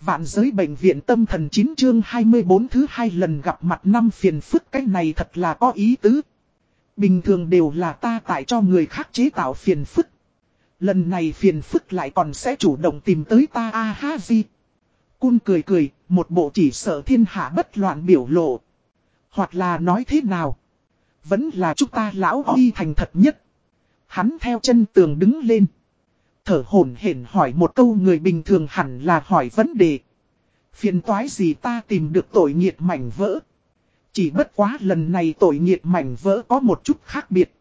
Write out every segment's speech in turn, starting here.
Vạn giới bệnh viện tâm thần 9 chương 24 thứ hai lần gặp mặt năm phiền phức cái này thật là có ý tứ. Bình thường đều là ta tại cho người khác chế tạo phiền phức. Lần này phiền phức lại còn sẽ chủ động tìm tới ta a ha gì. Cun cười cười, một bộ chỉ sợ thiên hạ bất loạn biểu lộ. Hoặc là nói thế nào? Vẫn là chúng ta lão y thành thật nhất. Hắn theo chân tường đứng lên. Thở hổn hển hỏi một câu người bình thường hẳn là hỏi vấn đề. Phiền toái gì ta tìm được tội nghiệt mảnh vỡ. Chỉ bất quá lần này tội nghiệt mảnh vỡ có một chút khác biệt.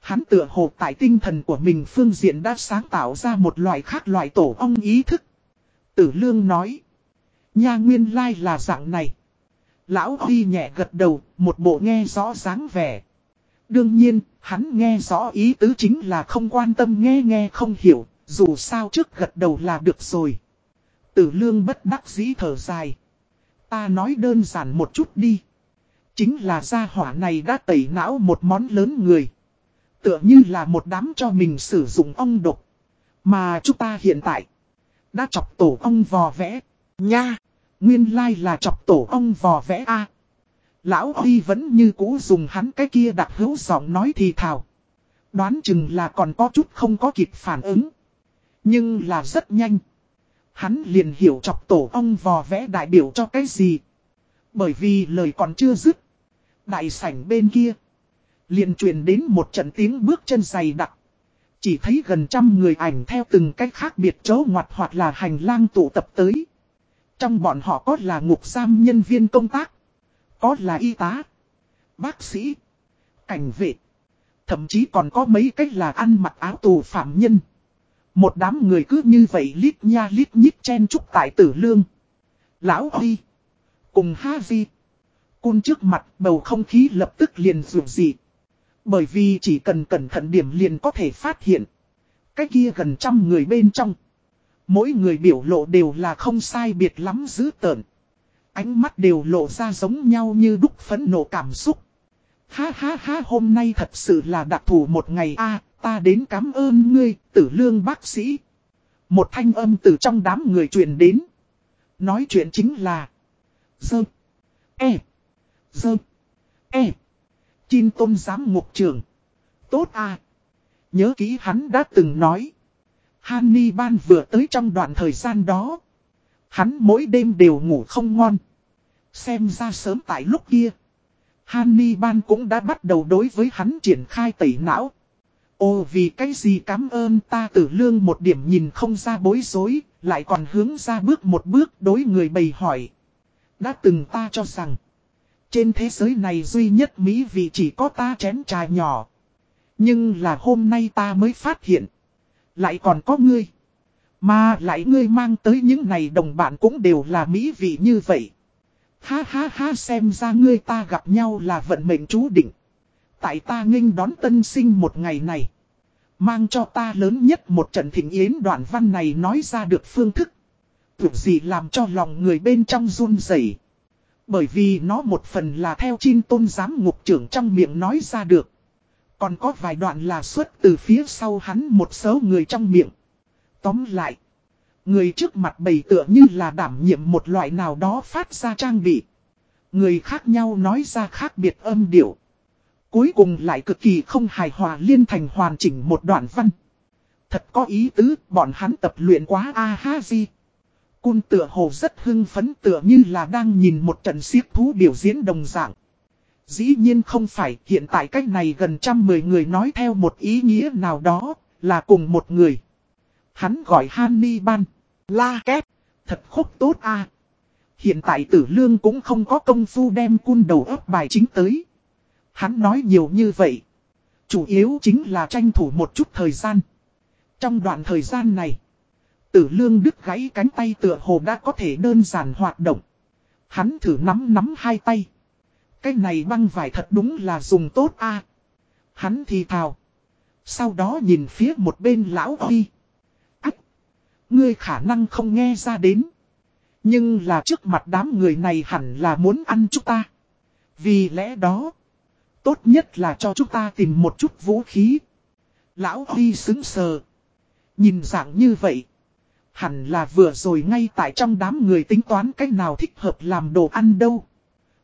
Hắn tựa hồ tại tinh thần của mình phương diện đã sáng tạo ra một loại khác loại tổ ong ý thức. Tử Lương nói. Nha nguyên lai là dạng này. Lão Huy nhẹ gật đầu, một bộ nghe rõ dáng vẻ. Đương nhiên, hắn nghe rõ ý tứ chính là không quan tâm nghe nghe không hiểu, dù sao trước gật đầu là được rồi. Tử lương bất đắc dĩ thở dài. Ta nói đơn giản một chút đi. Chính là gia hỏa này đã tẩy não một món lớn người. Tựa như là một đám cho mình sử dụng ong độc. Mà chúng ta hiện tại đã chọc tổ ong vò vẽ. Nha! Nguyên lai là chọc tổ ong vò vẽ A. Lão Huy vẫn như cũ dùng hắn cái kia đặc hữu giọng nói thì thào. Đoán chừng là còn có chút không có kịp phản ứng. Nhưng là rất nhanh. Hắn liền hiểu chọc tổ ong vò vẽ đại biểu cho cái gì. Bởi vì lời còn chưa dứt. Đại sảnh bên kia. Liền truyền đến một trận tiếng bước chân dày đặc. Chỉ thấy gần trăm người ảnh theo từng cách khác biệt chỗ ngoặt hoặc là hành lang tụ tập tới. Trong bọn họ có là ngục giam nhân viên công tác. Có là y tá. Bác sĩ. Cảnh vệ. Thậm chí còn có mấy cách là ăn mặc áo tù phạm nhân. Một đám người cứ như vậy lít nha lít nhít chen chúc tại tử lương. Lão Huy. Cùng Ha Di. Cun trước mặt, bầu không khí lập tức liền rượu dị. Bởi vì chỉ cần cẩn thận điểm liền có thể phát hiện. Cái kia gần trăm người bên trong. Mỗi người biểu lộ đều là không sai biệt lắm dữ tợn. Ánh mắt đều lộ ra giống nhau như đúc phấn nộ cảm xúc. Ha ha ha, hôm nay thật sự là đặc thù một ngày a ta đến cảm ơn ngươi, tử lương bác sĩ. Một thanh âm từ trong đám người truyền đến. Nói chuyện chính là Dơ E Dơ E. Chin tôn giám ngục trường. Tốt à. Nhớ kỹ hắn đã từng nói. Hanni ban vừa tới trong đoạn thời gian đó. Hắn mỗi đêm đều ngủ không ngon. Xem ra sớm tại lúc kia. Hanni ban cũng đã bắt đầu đối với hắn triển khai tẩy não. Ô vì cái gì cảm ơn ta tử lương một điểm nhìn không ra bối rối, lại còn hướng ra bước một bước đối người bày hỏi. Đã từng ta cho rằng, trên thế giới này duy nhất Mỹ vị chỉ có ta chén trà nhỏ. Nhưng là hôm nay ta mới phát hiện, lại còn có ngươi. Mà lại ngươi mang tới những này đồng bạn cũng đều là Mỹ vị như vậy. Ha ha ha xem ra ngươi ta gặp nhau là vận mệnh chú định. Tại ta nghênh đón tân sinh một ngày này. Mang cho ta lớn nhất một trận thịnh yến đoạn văn này nói ra được phương thức. Tưởng gì làm cho lòng người bên trong run rẩy Bởi vì nó một phần là theo chinh tôn giám ngục trưởng trong miệng nói ra được. Còn có vài đoạn là xuất từ phía sau hắn một số người trong miệng. Tóm lại. Người trước mặt bày tựa như là đảm nhiệm một loại nào đó phát ra trang bị. Người khác nhau nói ra khác biệt âm điệu. Cuối cùng lại cực kỳ không hài hòa liên thành hoàn chỉnh một đoạn văn. Thật có ý tứ, bọn hắn tập luyện quá a ha di. Cun tựa hồ rất hưng phấn tựa như là đang nhìn một trận siết thú biểu diễn đồng dạng. Dĩ nhiên không phải hiện tại cách này gần trăm mười người nói theo một ý nghĩa nào đó, là cùng một người. Hắn gọi Hanni Ban, La Kép, thật khúc tốt a Hiện tại tử lương cũng không có công phu đem cun đầu ấp bài chính tới. Hắn nói nhiều như vậy. Chủ yếu chính là tranh thủ một chút thời gian. Trong đoạn thời gian này, tử lương đứt gãy cánh tay tựa hồ đã có thể đơn giản hoạt động. Hắn thử nắm nắm hai tay. Cái này băng vải thật đúng là dùng tốt a Hắn thì thào. Sau đó nhìn phía một bên lão Huy. Ách! Ngươi khả năng không nghe ra đến. Nhưng là trước mặt đám người này hẳn là muốn ăn chúng ta. Vì lẽ đó, Tốt nhất là cho chúng ta tìm một chút vũ khí. Lão Huy xứng sờ. Nhìn dạng như vậy. Hẳn là vừa rồi ngay tại trong đám người tính toán cách nào thích hợp làm đồ ăn đâu.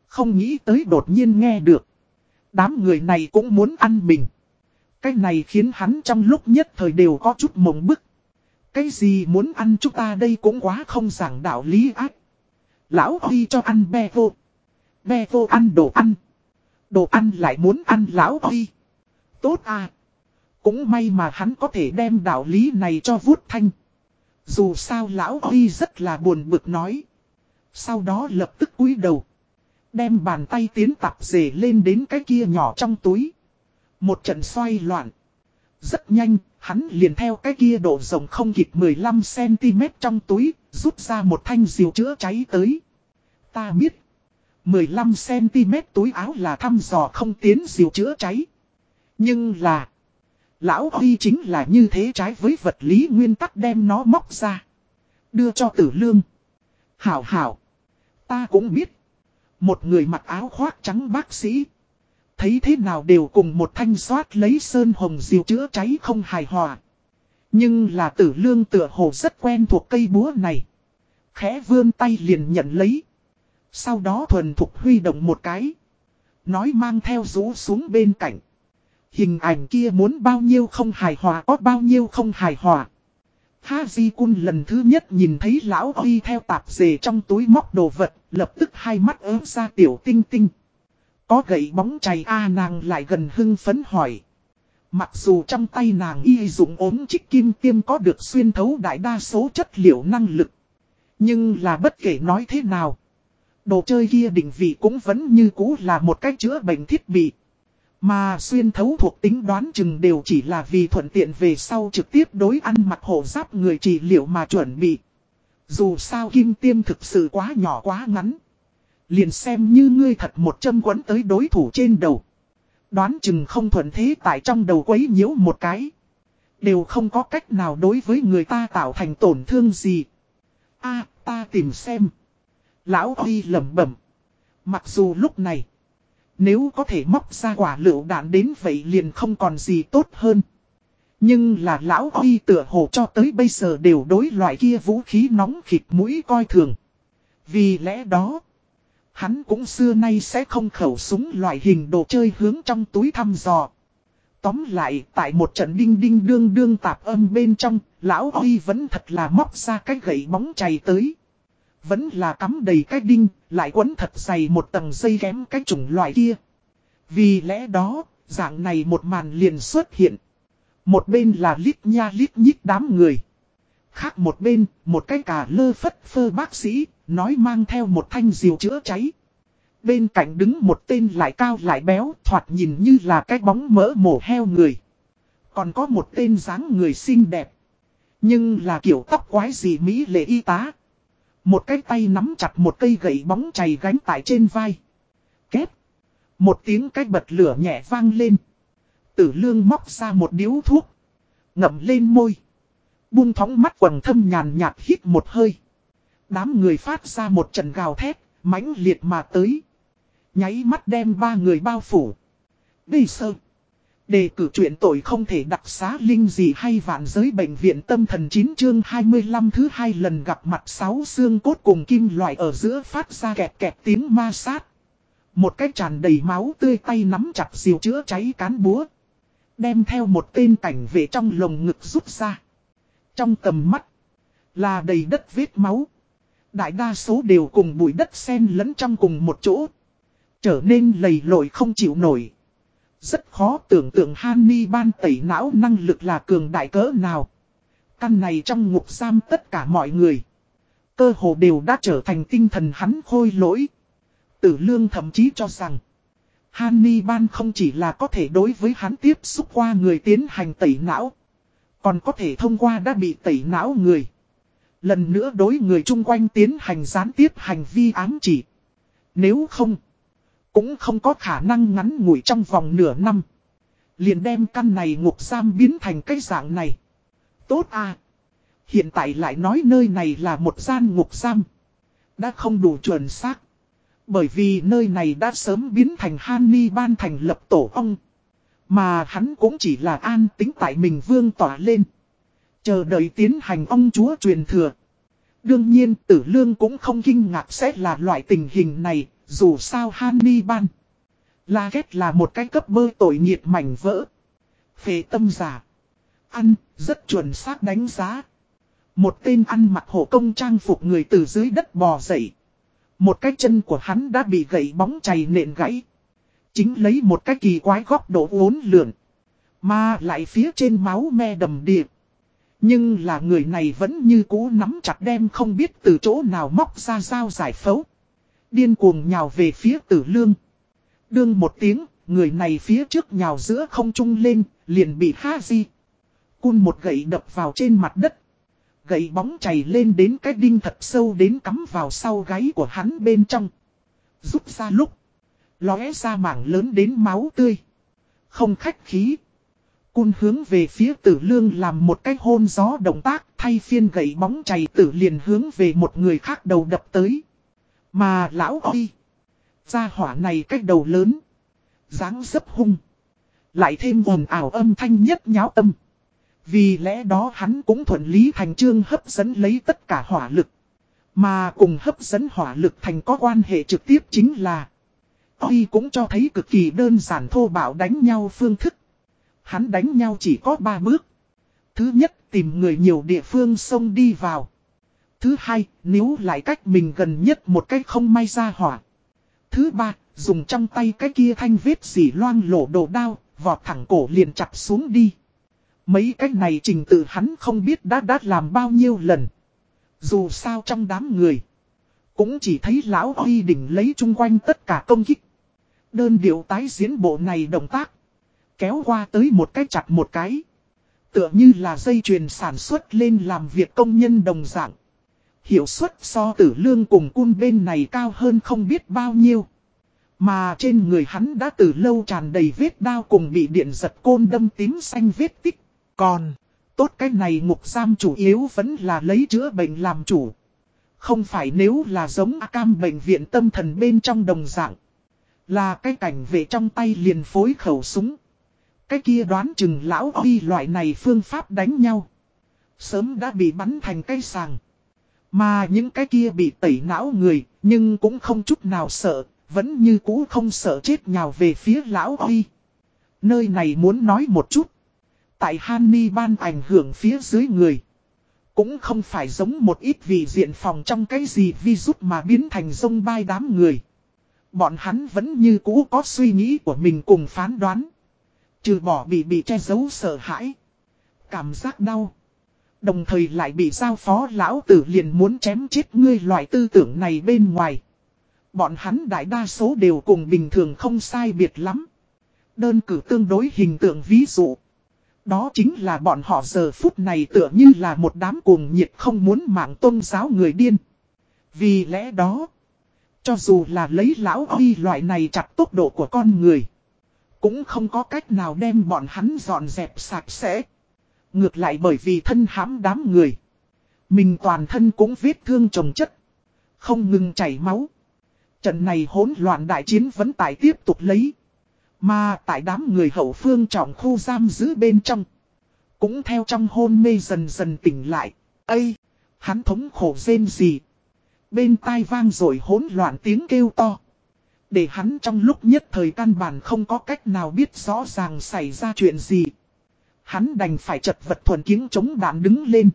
Không nghĩ tới đột nhiên nghe được. Đám người này cũng muốn ăn mình. Cái này khiến hắn trong lúc nhất thời đều có chút mộng bức. Cái gì muốn ăn chúng ta đây cũng quá không giảng đạo lý ác. Lão Huy cho ăn be vô. Be vô ăn đồ ăn. Đồ ăn lại muốn ăn lão Huy. Tốt à. Cũng may mà hắn có thể đem đạo lý này cho vuốt thanh. Dù sao lão Huy rất là buồn bực nói. Sau đó lập tức cúi đầu. Đem bàn tay tiến tạp dề lên đến cái kia nhỏ trong túi. Một trận xoay loạn. Rất nhanh, hắn liền theo cái kia độ rộng không kịp 15cm trong túi, rút ra một thanh diều chữa cháy tới. Ta biết, 15cm túi áo là thăm dò không tiến diều chữa cháy. Nhưng là, lão Huy chính là như thế trái với vật lý nguyên tắc đem nó móc ra. Đưa cho tử lương. Hảo hảo, ta cũng biết. Một người mặc áo khoác trắng bác sĩ. Thấy thế nào đều cùng một thanh xoát lấy sơn hồng diều chữa cháy không hài hòa. Nhưng là tử lương tựa hồ rất quen thuộc cây búa này. Khẽ vươn tay liền nhận lấy. Sau đó thuần thục huy động một cái. Nói mang theo rũ xuống bên cạnh. Hình ảnh kia muốn bao nhiêu không hài hòa có bao nhiêu không hài hòa. Ha Di Kun lần thứ nhất nhìn thấy lão Huy theo tạp dề trong túi móc đồ vật, lập tức hai mắt ớm ra tiểu tinh tinh. Có gậy bóng chày A nàng lại gần hưng phấn hỏi. Mặc dù trong tay nàng y dụng ốm chích kim tiêm có được xuyên thấu đại đa số chất liệu năng lực. Nhưng là bất kể nói thế nào. Đồ chơi kia định vị cũng vẫn như cũ là một cách chữa bệnh thiết bị. Mà xuyên thấu thuộc tính đoán chừng đều chỉ là vì thuận tiện về sau trực tiếp đối ăn mặc hộ giáp người trị liệu mà chuẩn bị. Dù sao kim tiêm thực sự quá nhỏ quá ngắn. Liền xem như ngươi thật một châm quấn tới đối thủ trên đầu. Đoán chừng không thuận thế tại trong đầu quấy nhiễu một cái. Đều không có cách nào đối với người ta tạo thành tổn thương gì. a, ta tìm xem. Lão Huy lẩm bẩm. Mặc dù lúc này. Nếu có thể móc ra quả lựu đạn đến vậy liền không còn gì tốt hơn. Nhưng là lão Huy tựa hồ cho tới bây giờ đều đối loại kia vũ khí nóng khịt mũi coi thường. Vì lẽ đó. Hắn cũng xưa nay sẽ không khẩu súng loại hình đồ chơi hướng trong túi thăm dò. Tóm lại, tại một trận đinh đinh đương đương tạp âm bên trong, lão Huy vẫn thật là móc ra cái gậy bóng chày tới. Vẫn là cắm đầy cái đinh, lại quấn thật dày một tầng dây kém cái chủng loại kia. Vì lẽ đó, dạng này một màn liền xuất hiện. Một bên là lít nha lít nhít đám người. Khác một bên, một cái cả lơ phất phơ bác sĩ, nói mang theo một thanh diều chữa cháy. Bên cạnh đứng một tên lại cao lại béo, thoạt nhìn như là cái bóng mỡ mổ heo người. Còn có một tên dáng người xinh đẹp. Nhưng là kiểu tóc quái gì Mỹ lệ y tá. Một cái tay nắm chặt một cây gậy bóng chày gánh tại trên vai. Kép, Một tiếng cách bật lửa nhẹ vang lên. Tử lương móc ra một điếu thuốc. Ngậm lên môi. Buông thóng mắt quần thâm nhàn nhạt hít một hơi. Đám người phát ra một trận gào thét, mãnh liệt mà tới. Nháy mắt đem ba người bao phủ. Đi sơ. Đề cử chuyện tội không thể đặc xá linh gì hay vạn giới bệnh viện tâm thần 9 chương 25 thứ hai lần gặp mặt sáu xương cốt cùng kim loại ở giữa phát ra kẹt kẹt tiếng ma sát. Một cái tràn đầy máu tươi tay nắm chặt diều chữa cháy cán búa. Đem theo một tên cảnh vệ trong lồng ngực rút ra. Trong tầm mắt, là đầy đất vết máu. Đại đa số đều cùng bụi đất xen lẫn trong cùng một chỗ. Trở nên lầy lội không chịu nổi. Rất khó tưởng tượng Hany ban tẩy não năng lực là cường đại cỡ nào. Căn này trong ngục giam tất cả mọi người. Cơ hồ đều đã trở thành tinh thần hắn khôi lỗi. Tử lương thậm chí cho rằng. Hany ban không chỉ là có thể đối với hắn tiếp xúc qua người tiến hành tẩy não. Còn có thể thông qua đã bị tẩy não người. Lần nữa đối người chung quanh tiến hành gián tiếp hành vi ám chỉ. Nếu không, cũng không có khả năng ngắn ngủi trong vòng nửa năm. Liền đem căn này ngục giam biến thành cái dạng này. Tốt à. Hiện tại lại nói nơi này là một gian ngục giam. Đã không đủ chuẩn xác. Bởi vì nơi này đã sớm biến thành Hany ban thành lập tổ ong. Mà hắn cũng chỉ là an tính tại mình vương tỏa lên. Chờ đợi tiến hành ông chúa truyền thừa. Đương nhiên tử lương cũng không kinh ngạc sẽ là loại tình hình này, dù sao Hannibal. La ghét là một cái cấp bơ tội nghiệt mảnh vỡ. Phê tâm giả. Ăn, rất chuẩn xác đánh giá. Một tên ăn mặc hộ công trang phục người từ dưới đất bò dậy. Một cái chân của hắn đã bị gãy bóng chày nện gãy. Chính lấy một cái kỳ quái góc độ uốn lượn. Mà lại phía trên máu me đầm điệp. Nhưng là người này vẫn như cũ nắm chặt đem không biết từ chỗ nào móc ra dao giải phẫu. Điên cuồng nhào về phía tử lương. Đương một tiếng, người này phía trước nhào giữa không trung lên, liền bị ha di. Cun một gậy đập vào trên mặt đất. Gậy bóng chảy lên đến cái đinh thật sâu đến cắm vào sau gáy của hắn bên trong. Rút ra lúc. Lóe ra mảng lớn đến máu tươi. Không khách khí. Cun hướng về phía tử lương làm một cái hôn gió động tác thay phiên gậy bóng chảy tử liền hướng về một người khác đầu đập tới. Mà lão oi. Gia hỏa này cách đầu lớn. dáng dấp hung. Lại thêm ồn ảo âm thanh nhất nháo âm. Vì lẽ đó hắn cũng thuận lý thành trương hấp dẫn lấy tất cả hỏa lực. Mà cùng hấp dẫn hỏa lực thành có quan hệ trực tiếp chính là Oi cũng cho thấy cực kỳ đơn giản thô bạo đánh nhau phương thức. Hắn đánh nhau chỉ có 3 bước. Thứ nhất, tìm người nhiều địa phương xông đi vào. Thứ hai nếu lại cách mình gần nhất một cách không may ra hỏa. Thứ ba dùng trong tay cái kia thanh vết dỉ loang lổ đồ đao, vọt thẳng cổ liền chặt xuống đi. Mấy cách này trình tự hắn không biết đã đã làm bao nhiêu lần. Dù sao trong đám người. Cũng chỉ thấy lão huy đỉnh lấy chung quanh tất cả công kích. Đơn điệu tái diễn bộ này động tác. Kéo qua tới một cái chặt một cái. Tựa như là dây chuyền sản xuất lên làm việc công nhân đồng dạng. Hiệu suất so tử lương cùng cun bên này cao hơn không biết bao nhiêu. Mà trên người hắn đã từ lâu tràn đầy vết đao cùng bị điện giật côn đâm tím xanh vết tích. Còn, tốt cái này ngục giam chủ yếu vẫn là lấy chữa bệnh làm chủ. Không phải nếu là giống a cam bệnh viện tâm thần bên trong đồng dạng. Là cái cảnh vệ trong tay liền phối khẩu súng. Cái kia đoán chừng lão đi loại này phương pháp đánh nhau. Sớm đã bị bắn thành cây sàng. Mà những cái kia bị tẩy não người, nhưng cũng không chút nào sợ, vẫn như cũ không sợ chết nhào về phía lão huy. Nơi này muốn nói một chút. Tại Hanni ban ảnh hưởng phía dưới người. Cũng không phải giống một ít vị diện phòng trong cái gì vi rút mà biến thành sông bay đám người. Bọn hắn vẫn như cũ có suy nghĩ của mình cùng phán đoán. Trừ bỏ bị bị che giấu sợ hãi. Cảm giác đau. Đồng thời lại bị giao phó lão tử liền muốn chém chết ngươi loại tư tưởng này bên ngoài. Bọn hắn đại đa số đều cùng bình thường không sai biệt lắm. Đơn cử tương đối hình tượng ví dụ. Đó chính là bọn họ giờ phút này tựa như là một đám cuồng nhiệt không muốn mạng tôn giáo người điên. Vì lẽ đó, cho dù là lấy lão đi loại này chặt tốc độ của con người, cũng không có cách nào đem bọn hắn dọn dẹp sạch sẽ. Ngược lại bởi vì thân hãm đám người. Mình toàn thân cũng vết thương trồng chất. Không ngừng chảy máu. Trận này hỗn loạn đại chiến vẫn tại tiếp tục lấy. Mà tại đám người hậu phương trọng khu giam giữ bên trong. Cũng theo trong hôn mê dần dần tỉnh lại. Ây! Hắn thống khổ rên gì? Bên tai vang rồi hỗn loạn tiếng kêu to. Để hắn trong lúc nhất thời căn bản không có cách nào biết rõ ràng xảy ra chuyện gì. Hắn đành phải chật vật thuần kiếng chống đạn đứng lên.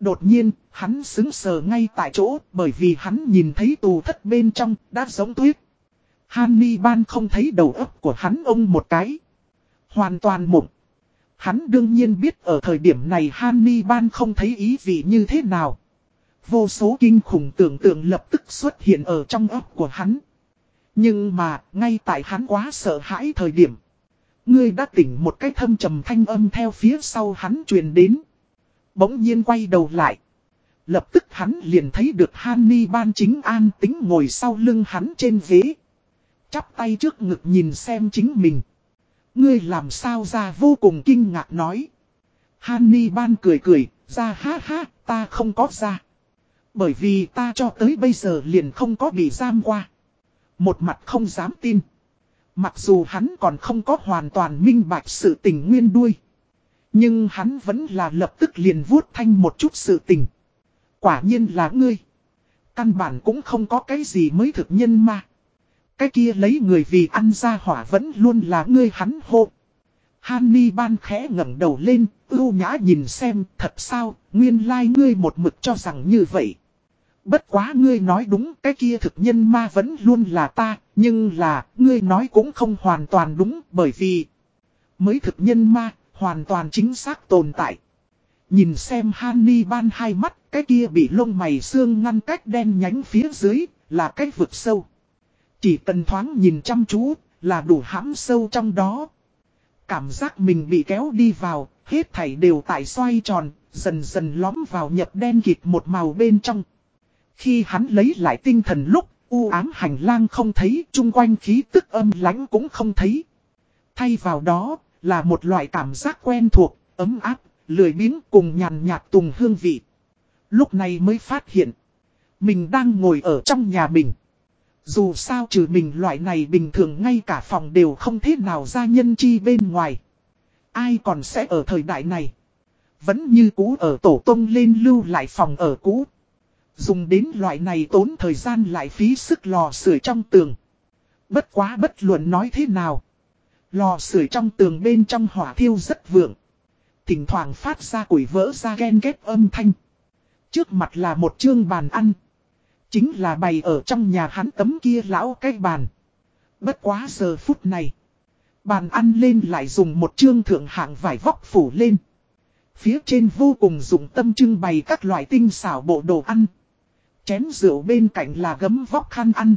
Đột nhiên, hắn xứng sờ ngay tại chỗ bởi vì hắn nhìn thấy tù thất bên trong đã giống tuyết. Hannibal không thấy đầu óc của hắn ông một cái. Hoàn toàn mộng. Hắn đương nhiên biết ở thời điểm này Hannibal không thấy ý vị như thế nào. Vô số kinh khủng tưởng tượng lập tức xuất hiện ở trong óc của hắn. Nhưng mà, ngay tại hắn quá sợ hãi thời điểm. Ngươi đã tỉnh một cái thâm trầm thanh âm theo phía sau hắn truyền đến. Bỗng nhiên quay đầu lại. Lập tức hắn liền thấy được Hannibal chính an tính ngồi sau lưng hắn trên ghế. Chắp tay trước ngực nhìn xem chính mình. Ngươi làm sao ra vô cùng kinh ngạc nói. Hannibal cười cười, ra ha ha, ta không có ra. Bởi vì ta cho tới bây giờ liền không có bị giam qua. Một mặt không dám tin. Mặc dù hắn còn không có hoàn toàn minh bạch sự tình nguyên đuôi. Nhưng hắn vẫn là lập tức liền vuốt thanh một chút sự tình. Quả nhiên là ngươi. Căn bản cũng không có cái gì mới thực nhân mà. Cái kia lấy người vì ăn ra hỏa vẫn luôn là ngươi hắn hộ. Hanni ban khẽ ngẩng đầu lên, ưu nhã nhìn xem, thật sao, nguyên lai like ngươi một mực cho rằng như vậy. Bất quá ngươi nói đúng, cái kia thực nhân ma vẫn luôn là ta, nhưng là, ngươi nói cũng không hoàn toàn đúng, bởi vì mới thực nhân ma, hoàn toàn chính xác tồn tại. Nhìn xem Hanni ban hai mắt, cái kia bị lông mày xương ngăn cách đen nhánh phía dưới, là cái vực sâu. Chỉ cần thoáng nhìn chăm chú, là đủ hãm sâu trong đó. Cảm giác mình bị kéo đi vào, hết thảy đều tại xoay tròn, dần dần lõm vào nhập đen kịt một màu bên trong. Khi hắn lấy lại tinh thần lúc, u ám hành lang không thấy, chung quanh khí tức âm lánh cũng không thấy. Thay vào đó, là một loại cảm giác quen thuộc, ấm áp, lười biếng cùng nhàn nhạt tùng hương vị. Lúc này mới phát hiện, mình đang ngồi ở trong nhà mình. Dù sao trừ mình loại này bình thường ngay cả phòng đều không thế nào ra nhân chi bên ngoài. Ai còn sẽ ở thời đại này? Vẫn như cũ ở tổ tông lên lưu lại phòng ở cũ. Dùng đến loại này tốn thời gian lại phí sức lò sưởi trong tường. Bất quá bất luận nói thế nào. Lò sưởi trong tường bên trong hỏa thiêu rất vượng. Thỉnh thoảng phát ra củi vỡ ra ghen ghét âm thanh. Trước mặt là một chương bàn ăn. Chính là bày ở trong nhà hắn tấm kia lão cái bàn. Bất quá giờ phút này. Bàn ăn lên lại dùng một chương thượng hạng vải vóc phủ lên. Phía trên vô cùng dùng tâm trưng bày các loại tinh xảo bộ đồ ăn. Chén rượu bên cạnh là gấm vóc khăn ăn.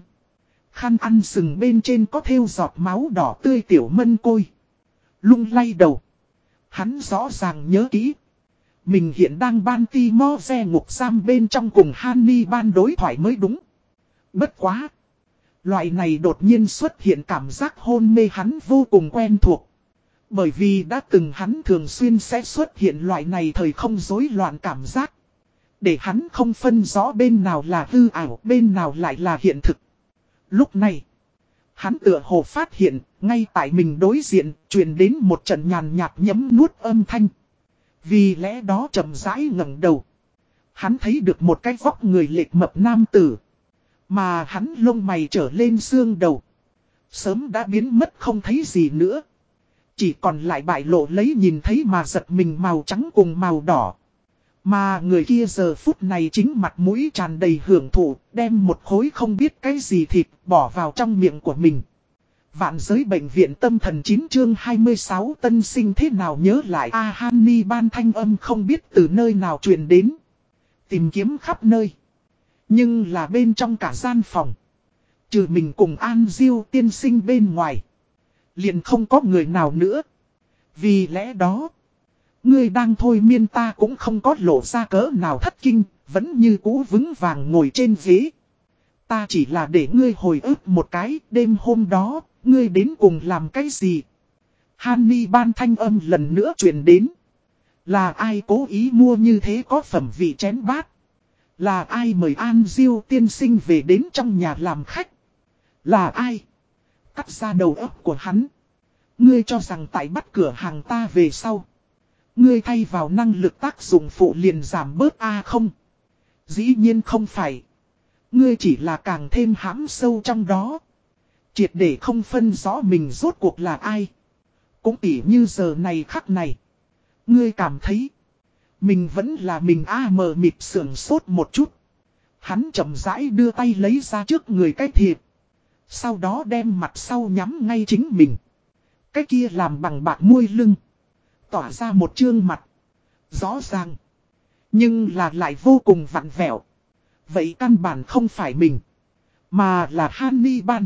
Khăn ăn sừng bên trên có thêu giọt máu đỏ tươi tiểu mân côi. Lung lay đầu. Hắn rõ ràng nhớ kỹ. Mình hiện đang ban ti mo xe ngục giam bên trong cùng Hanni ban đối thoại mới đúng. Bất quá. Loại này đột nhiên xuất hiện cảm giác hôn mê hắn vô cùng quen thuộc. Bởi vì đã từng hắn thường xuyên sẽ xuất hiện loại này thời không rối loạn cảm giác. Để hắn không phân rõ bên nào là hư ảo, bên nào lại là hiện thực. Lúc này, hắn tựa hồ phát hiện, ngay tại mình đối diện, truyền đến một trận nhàn nhạt nhấm nuốt âm thanh. Vì lẽ đó chậm rãi ngẩng đầu. Hắn thấy được một cái vóc người lệch mập nam tử. Mà hắn lông mày trở lên xương đầu. Sớm đã biến mất không thấy gì nữa. Chỉ còn lại bại lộ lấy nhìn thấy mà giật mình màu trắng cùng màu đỏ. Mà người kia giờ phút này chính mặt mũi tràn đầy hưởng thụ, đem một khối không biết cái gì thịt bỏ vào trong miệng của mình. Vạn giới bệnh viện tâm thần 9 chương 26 tân sinh thế nào nhớ lại A Hanni ban thanh âm không biết từ nơi nào truyền đến. Tìm kiếm khắp nơi. Nhưng là bên trong cả gian phòng. Trừ mình cùng An Diêu tiên sinh bên ngoài. Liền không có người nào nữa. Vì lẽ đó. Ngươi đang thôi miên ta cũng không có lộ ra cỡ nào thất kinh. Vẫn như cũ vững vàng ngồi trên ghế. Ta chỉ là để ngươi hồi ức một cái đêm hôm đó, Ngươi đến cùng làm cái gì? Hanni ban thanh âm lần nữa truyền đến. Là ai cố ý mua như thế có phẩm vị chén bát? Là ai mời An Diêu tiên sinh về đến trong nhà làm khách? Là ai? Cắt ra đầu óc của hắn. Ngươi cho rằng tại bắt cửa hàng ta về sau. Ngươi thay vào năng lực tác dụng phụ liền giảm bớt A không? Dĩ nhiên không phải. Ngươi chỉ là càng thêm hãm sâu trong đó. Triệt để không phân rõ mình rốt cuộc là ai. Cũng tỉ như giờ này khắc này. Ngươi cảm thấy. Mình vẫn là mình a mờ mịt sưởng sốt một chút. Hắn chậm rãi đưa tay lấy ra trước người cái thiệp. Sau đó đem mặt sau nhắm ngay chính mình. Cái kia làm bằng bạc môi lưng. Tỏa ra một chương mặt. Rõ ràng. Nhưng là lại vô cùng vặn vẹo. Vậy căn bản không phải mình. Mà là Hannibal.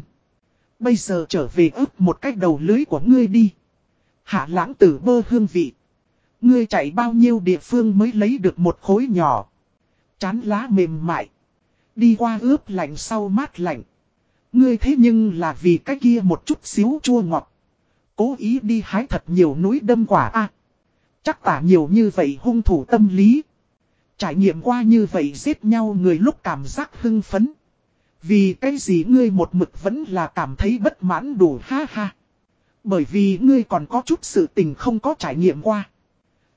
Bây giờ trở về ướp một cách đầu lưới của ngươi đi. Hạ lãng tử bơ hương vị. Ngươi chạy bao nhiêu địa phương mới lấy được một khối nhỏ. Chán lá mềm mại. Đi qua ướp lạnh sau mát lạnh. Ngươi thế nhưng là vì cái kia một chút xíu chua ngọt. Cố ý đi hái thật nhiều núi đâm quả a Chắc tả nhiều như vậy hung thủ tâm lý. Trải nghiệm qua như vậy giết nhau người lúc cảm giác hưng phấn. Vì cái gì ngươi một mực vẫn là cảm thấy bất mãn đủ ha ha. Bởi vì ngươi còn có chút sự tình không có trải nghiệm qua.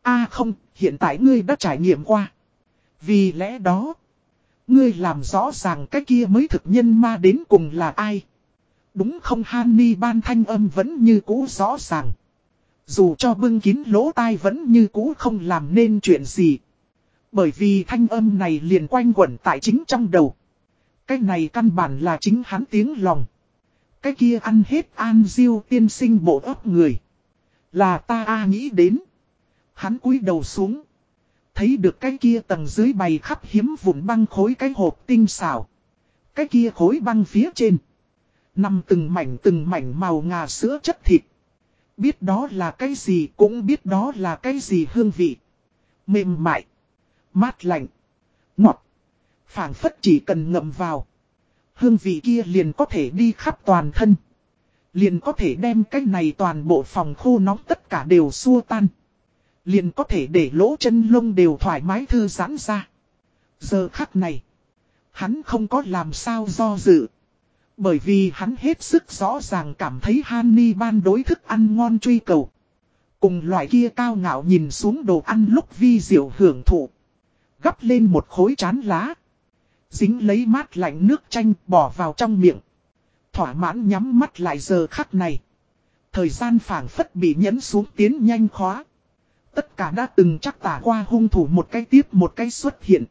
a không, hiện tại ngươi đã trải nghiệm qua. Vì lẽ đó, ngươi làm rõ ràng cái kia mới thực nhân ma đến cùng là ai. Đúng không Hanni ban thanh âm vẫn như cũ rõ ràng. Dù cho bưng kín lỗ tai vẫn như cũ không làm nên chuyện gì. Bởi vì thanh âm này liền quanh quẩn tại chính trong đầu. Cái này căn bản là chính hắn tiếng lòng. Cái kia ăn hết an diêu tiên sinh bộ ấp người. Là ta a nghĩ đến. Hắn cúi đầu xuống. Thấy được cái kia tầng dưới bày khắp hiếm vụn băng khối cái hộp tinh xảo. Cái kia khối băng phía trên. Nằm từng mảnh từng mảnh màu ngà sữa chất thịt. Biết đó là cái gì cũng biết đó là cái gì hương vị. Mềm mại. Mát lạnh. Ngọt. phảng phất chỉ cần ngậm vào. Hương vị kia liền có thể đi khắp toàn thân. Liền có thể đem cái này toàn bộ phòng khô nóng tất cả đều xua tan. Liền có thể để lỗ chân lông đều thoải mái thư giãn ra. Giờ khắc này. Hắn không có làm sao do dự. Bởi vì hắn hết sức rõ ràng cảm thấy Hany ban đối thức ăn ngon truy cầu. Cùng loại kia cao ngạo nhìn xuống đồ ăn lúc vi diệu hưởng thụ. Gắp lên một khối chán lá. Dính lấy mát lạnh nước chanh bỏ vào trong miệng. Thỏa mãn nhắm mắt lại giờ khắc này. Thời gian phản phất bị nhấn xuống tiến nhanh khóa. Tất cả đã từng chắc tả qua hung thủ một cái tiếp một cái xuất hiện.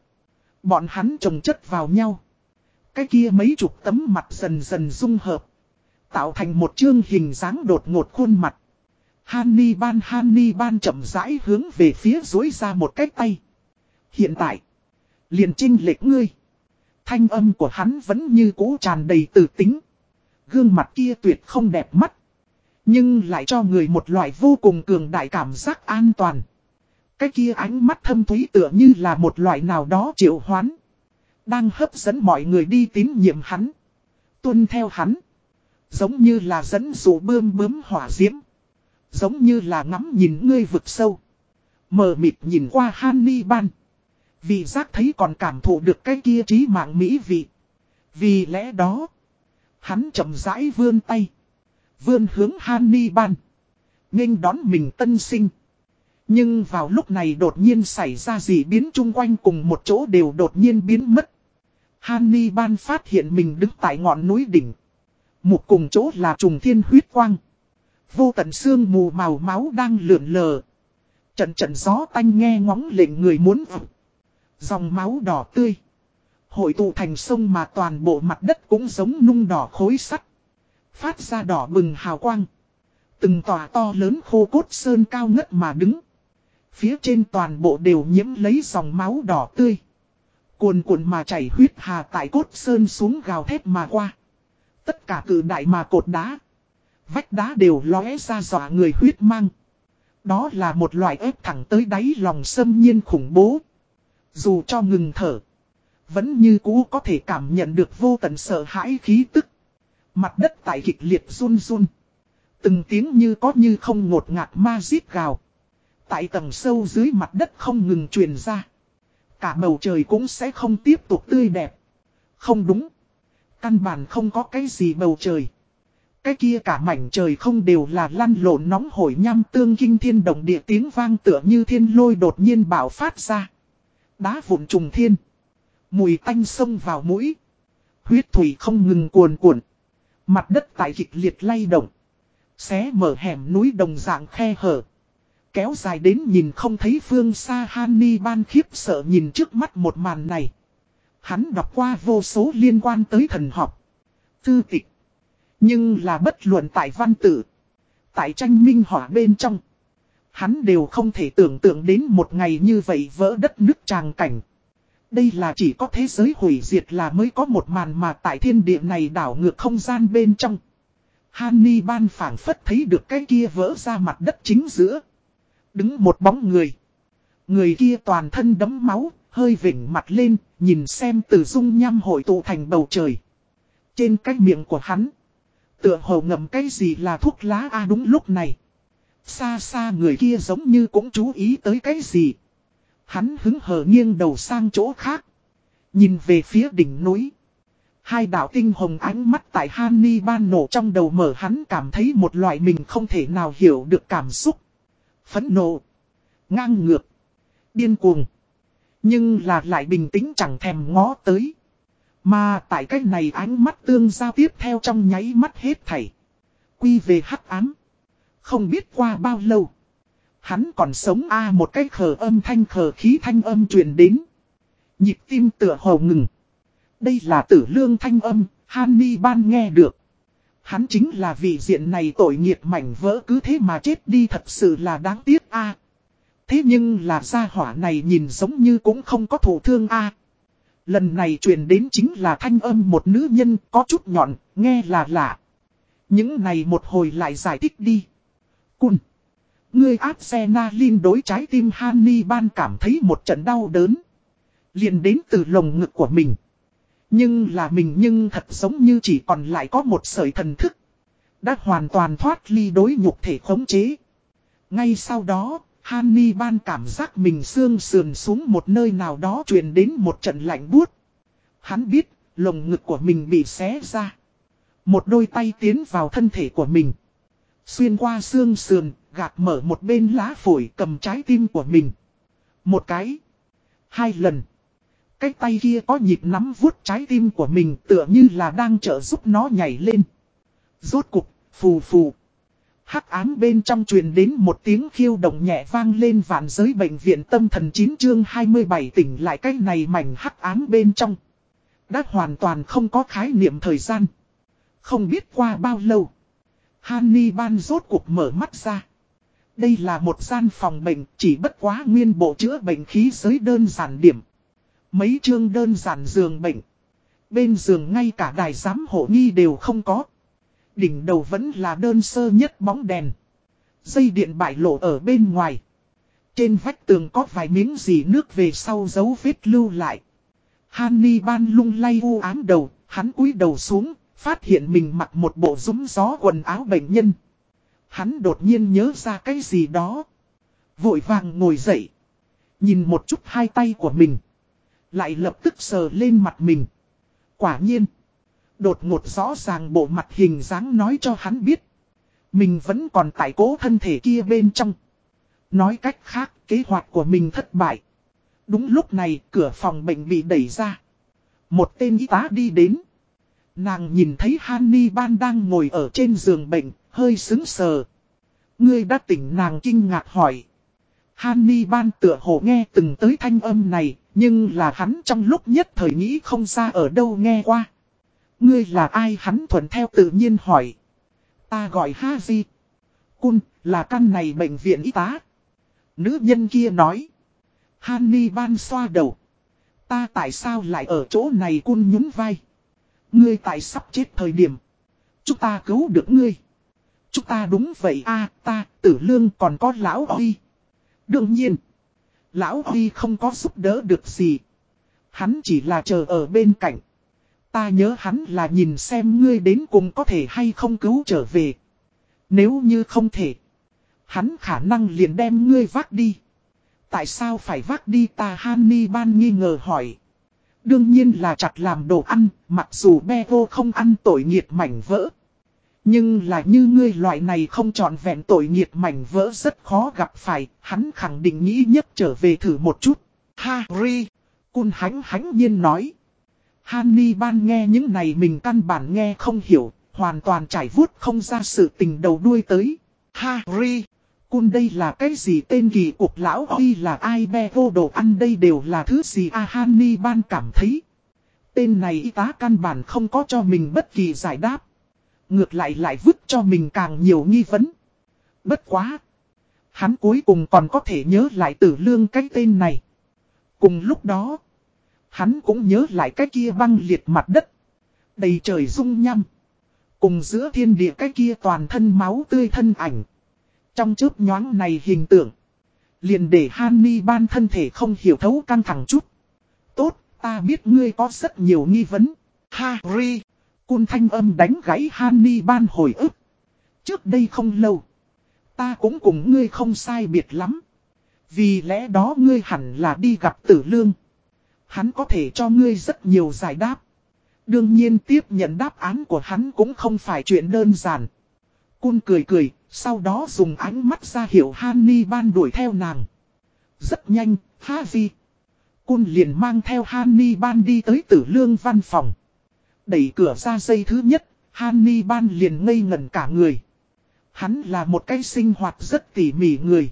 Bọn hắn trồng chất vào nhau. Cái kia mấy chục tấm mặt dần dần dung hợp. Tạo thành một chương hình dáng đột ngột khuôn mặt. Hanni ban Hanni ban chậm rãi hướng về phía dối ra một cái tay. Hiện tại. Liền trinh lệch ngươi. Thanh âm của hắn vẫn như cũ tràn đầy tử tính. Gương mặt kia tuyệt không đẹp mắt. Nhưng lại cho người một loại vô cùng cường đại cảm giác an toàn. Cái kia ánh mắt thâm thúy tựa như là một loại nào đó triệu hoán. Đang hấp dẫn mọi người đi tín nhiệm hắn. Tuân theo hắn. Giống như là dẫn dụ bơm bướm hỏa diễm. Giống như là ngắm nhìn ngươi vực sâu. Mờ mịt nhìn qua Hannibal. Vì giác thấy còn cảm thụ được cái kia trí mạng mỹ vị. Vì lẽ đó. Hắn chậm rãi vươn tay. Vươn hướng Hannibal. nghênh đón mình tân sinh. Nhưng vào lúc này đột nhiên xảy ra gì biến chung quanh cùng một chỗ đều đột nhiên biến mất. Hannibal phát hiện mình đứng tại ngọn núi đỉnh. Một cùng chỗ là trùng thiên huyết quang. Vô tận xương mù màu máu đang lượn lờ. Trận trận gió tanh nghe ngóng lệnh người muốn vọng. Dòng máu đỏ tươi. Hội tụ thành sông mà toàn bộ mặt đất cũng giống nung đỏ khối sắt. Phát ra đỏ bừng hào quang. Từng tòa to lớn khô cốt sơn cao ngất mà đứng. Phía trên toàn bộ đều nhiễm lấy dòng máu đỏ tươi. Cuồn cuộn mà chảy huyết hà tại cốt sơn xuống gào thét mà qua. Tất cả cử đại mà cột đá. Vách đá đều lóe ra dọa người huyết mang. Đó là một loại ép thẳng tới đáy lòng sâm nhiên khủng bố. Dù cho ngừng thở. Vẫn như cũ có thể cảm nhận được vô tận sợ hãi khí tức. Mặt đất tại kịch liệt run run. Từng tiếng như có như không ngột ngạt ma giết gào. Tại tầng sâu dưới mặt đất không ngừng truyền ra. Cả bầu trời cũng sẽ không tiếp tục tươi đẹp. Không đúng. Căn bản không có cái gì bầu trời. Cái kia cả mảnh trời không đều là lăn lộn nóng hổi nham tương kinh thiên động địa tiếng vang tựa như thiên lôi đột nhiên bạo phát ra. Đá vụn trùng thiên. Mùi tanh sông vào mũi. Huyết thủy không ngừng cuồn cuộn. Mặt đất tại kịch liệt lay động. Xé mở hẻm núi đồng dạng khe hở. Kéo dài đến nhìn không thấy phương xa Hanni ban khiếp sợ nhìn trước mắt một màn này. Hắn đọc qua vô số liên quan tới thần học. Thư tịch. Nhưng là bất luận tại văn tử. Tại tranh minh họa bên trong. Hắn đều không thể tưởng tượng đến một ngày như vậy vỡ đất nước tràng cảnh. Đây là chỉ có thế giới hủy diệt là mới có một màn mà tại thiên địa này đảo ngược không gian bên trong. Hanni ban phảng phất thấy được cái kia vỡ ra mặt đất chính giữa. Đứng một bóng người. Người kia toàn thân đấm máu, hơi vỉnh mặt lên, nhìn xem từ dung nham hội tụ thành bầu trời. Trên cái miệng của hắn. Tựa hồ ngầm cái gì là thuốc lá a à đúng lúc này. Xa xa người kia giống như cũng chú ý tới cái gì. Hắn hứng hờ nghiêng đầu sang chỗ khác. Nhìn về phía đỉnh núi. Hai đạo tinh hồng ánh mắt tại Hanni ban nổ trong đầu mở hắn cảm thấy một loại mình không thể nào hiểu được cảm xúc. Phẫn nộ. Ngang ngược. Điên cuồng. Nhưng là lại bình tĩnh chẳng thèm ngó tới. Mà tại cách này ánh mắt tương giao tiếp theo trong nháy mắt hết thảy. Quy về hắc ám. Không biết qua bao lâu. Hắn còn sống a một cái khờ âm thanh khờ khí thanh âm truyền đến. Nhịp tim tựa hồ ngừng. Đây là tử lương thanh âm, Hanni ban nghe được. Hắn chính là vị diện này tội nghiệt mảnh vỡ cứ thế mà chết đi thật sự là đáng tiếc a. Thế nhưng là gia hỏa này nhìn giống như cũng không có thủ thương a. Lần này truyền đến chính là thanh âm một nữ nhân có chút nhọn, nghe là lạ. Những này một hồi lại giải thích đi. Cun. Ngươi Arsenalin đối trái tim Hanni ban cảm thấy một trận đau đớn. liền đến từ lồng ngực của mình. Nhưng là mình nhưng thật giống như chỉ còn lại có một sợi thần thức. Đã hoàn toàn thoát ly đối nhục thể khống chế. Ngay sau đó, Hanni ban cảm giác mình xương sườn xuống một nơi nào đó truyền đến một trận lạnh buốt. Hắn biết, lồng ngực của mình bị xé ra. Một đôi tay tiến vào thân thể của mình. Xuyên qua xương sườn, gạt mở một bên lá phổi cầm trái tim của mình. Một cái. Hai lần. Cái tay kia có nhịp nắm vuốt trái tim của mình tựa như là đang trợ giúp nó nhảy lên. Rốt cục, phù phù. Hắc ám bên trong truyền đến một tiếng khiêu động nhẹ vang lên vạn giới bệnh viện tâm thần 9 chương 27 tỉnh lại cái này mảnh hắc ám bên trong. Đã hoàn toàn không có khái niệm thời gian. Không biết qua bao lâu. Hanni ban rốt cuộc mở mắt ra. Đây là một gian phòng bệnh chỉ bất quá nguyên bộ chữa bệnh khí giới đơn giản điểm. Mấy chương đơn giản giường bệnh. Bên giường ngay cả đài giám hộ nghi đều không có. Đỉnh đầu vẫn là đơn sơ nhất bóng đèn. Dây điện bại lộ ở bên ngoài. Trên vách tường có vài miếng gì nước về sau dấu vết lưu lại. Hanni ban lung lay u ám đầu, hắn cúi đầu xuống, phát hiện mình mặc một bộ rúng gió quần áo bệnh nhân. Hắn đột nhiên nhớ ra cái gì đó. Vội vàng ngồi dậy. Nhìn một chút hai tay của mình. Lại lập tức sờ lên mặt mình. Quả nhiên. Đột ngột rõ ràng bộ mặt hình dáng nói cho hắn biết. Mình vẫn còn tại cố thân thể kia bên trong. Nói cách khác, kế hoạch của mình thất bại. Đúng lúc này, cửa phòng bệnh bị đẩy ra. Một tên y tá đi đến. Nàng nhìn thấy Hanni Ban đang ngồi ở trên giường bệnh, hơi xứng sờ. Ngươi đã tỉnh nàng kinh ngạc hỏi. Hanni Ban tựa hồ nghe từng tới thanh âm này, nhưng là hắn trong lúc nhất thời nghĩ không ra ở đâu nghe qua. Ngươi là ai hắn thuần theo tự nhiên hỏi. Ta gọi Haji. Cun, là căn này bệnh viện y tá. Nữ nhân kia nói. Hanni ban xoa đầu. Ta tại sao lại ở chỗ này cun nhún vai. Ngươi tại sắp chết thời điểm. Chúng ta cứu được ngươi. Chúng ta đúng vậy a ta, tử lương còn có lão oi. Đương nhiên. Lão Huy không có giúp đỡ được gì. Hắn chỉ là chờ ở bên cạnh. Ta nhớ hắn là nhìn xem ngươi đến cùng có thể hay không cứu trở về. Nếu như không thể. Hắn khả năng liền đem ngươi vác đi. Tại sao phải vác đi ta Hanni ban nghi ngờ hỏi. Đương nhiên là chặt làm đồ ăn, mặc dù Bego không ăn tội nghiệt mảnh vỡ. Nhưng là như ngươi loại này không trọn vẹn tội nghiệt mảnh vỡ rất khó gặp phải, hắn khẳng định nghĩ nhất trở về thử một chút. Harry, cun hánh hánh nhiên nói. Hanni ban nghe những này mình căn bản nghe không hiểu, hoàn toàn trải vuốt không ra sự tình đầu đuôi tới. Harry, cun đây là cái gì tên kỳ cục lão Huy là ai be vô đồ ăn đây đều là thứ gì a à, Hanni ban cảm thấy. Tên này y tá căn bản không có cho mình bất kỳ giải đáp. Ngược lại lại vứt cho mình càng nhiều nghi vấn. Bất quá. Hắn cuối cùng còn có thể nhớ lại tử lương cái tên này. Cùng lúc đó. Hắn cũng nhớ lại cái kia băng liệt mặt đất. Đầy trời rung nhăm. Cùng giữa thiên địa cái kia toàn thân máu tươi thân ảnh. Trong chớp nhoáng này hình tượng. Liền để Hanni ban thân thể không hiểu thấu căng thẳng chút. Tốt, ta biết ngươi có rất nhiều nghi vấn. Harry. Cun thanh âm đánh gãy Hanni ban hồi ức. Trước đây không lâu. Ta cũng cùng ngươi không sai biệt lắm. Vì lẽ đó ngươi hẳn là đi gặp tử lương. Hắn có thể cho ngươi rất nhiều giải đáp. Đương nhiên tiếp nhận đáp án của hắn cũng không phải chuyện đơn giản. Cun cười cười, sau đó dùng ánh mắt ra hiệu Hanni ban đuổi theo nàng. Rất nhanh, Havi. Cun liền mang theo Hannibal đi tới tử lương văn phòng. Đẩy cửa ra dây thứ nhất, Hannibal liền ngây ngẩn cả người. Hắn là một cái sinh hoạt rất tỉ mỉ người.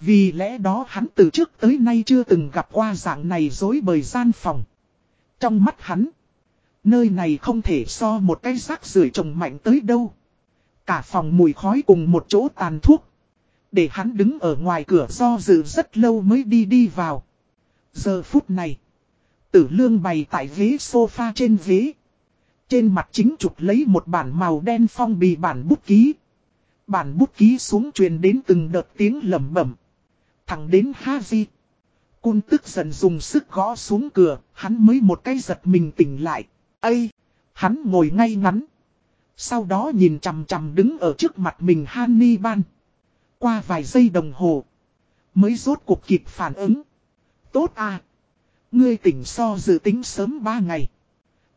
Vì lẽ đó hắn từ trước tới nay chưa từng gặp qua dạng này dối bời gian phòng. Trong mắt hắn, nơi này không thể so một cái rác rưởi trồng mạnh tới đâu. Cả phòng mùi khói cùng một chỗ tàn thuốc. Để hắn đứng ở ngoài cửa do dự rất lâu mới đi đi vào. Giờ phút này, tử lương bày tại ghế sofa trên ghế. Trên mặt chính chụp lấy một bản màu đen phong bì bản bút ký. Bản bút ký xuống truyền đến từng đợt tiếng lầm bẩm. Thẳng đến Haji. Cun tức giận dùng sức gõ xuống cửa, hắn mới một cái giật mình tỉnh lại. Ây! Hắn ngồi ngay ngắn. Sau đó nhìn chằm chằm đứng ở trước mặt mình Hannibal. Qua vài giây đồng hồ. Mới rốt cuộc kịp phản ứng. Tốt à! Ngươi tỉnh so dự tính sớm ba ngày.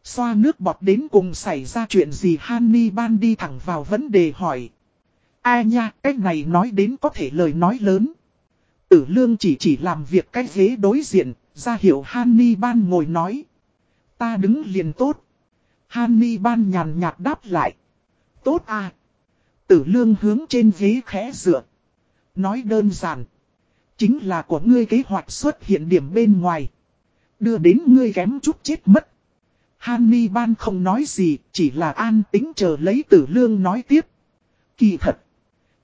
Xoa nước bọt đến cùng xảy ra chuyện gì Hannibal đi thẳng vào vấn đề hỏi. A nha, cái này nói đến có thể lời nói lớn. Tử lương chỉ chỉ làm việc cái ghế đối diện, ra hiệu Hannibal ngồi nói. Ta đứng liền tốt. Hannibal nhàn nhạt đáp lại. Tốt à. Tử lương hướng trên ghế khẽ dựa. Nói đơn giản. Chính là của ngươi kế hoạch xuất hiện điểm bên ngoài. Đưa đến ngươi kém chút chết mất. Hannibal không nói gì, chỉ là an tính chờ lấy tử lương nói tiếp. Kỳ thật.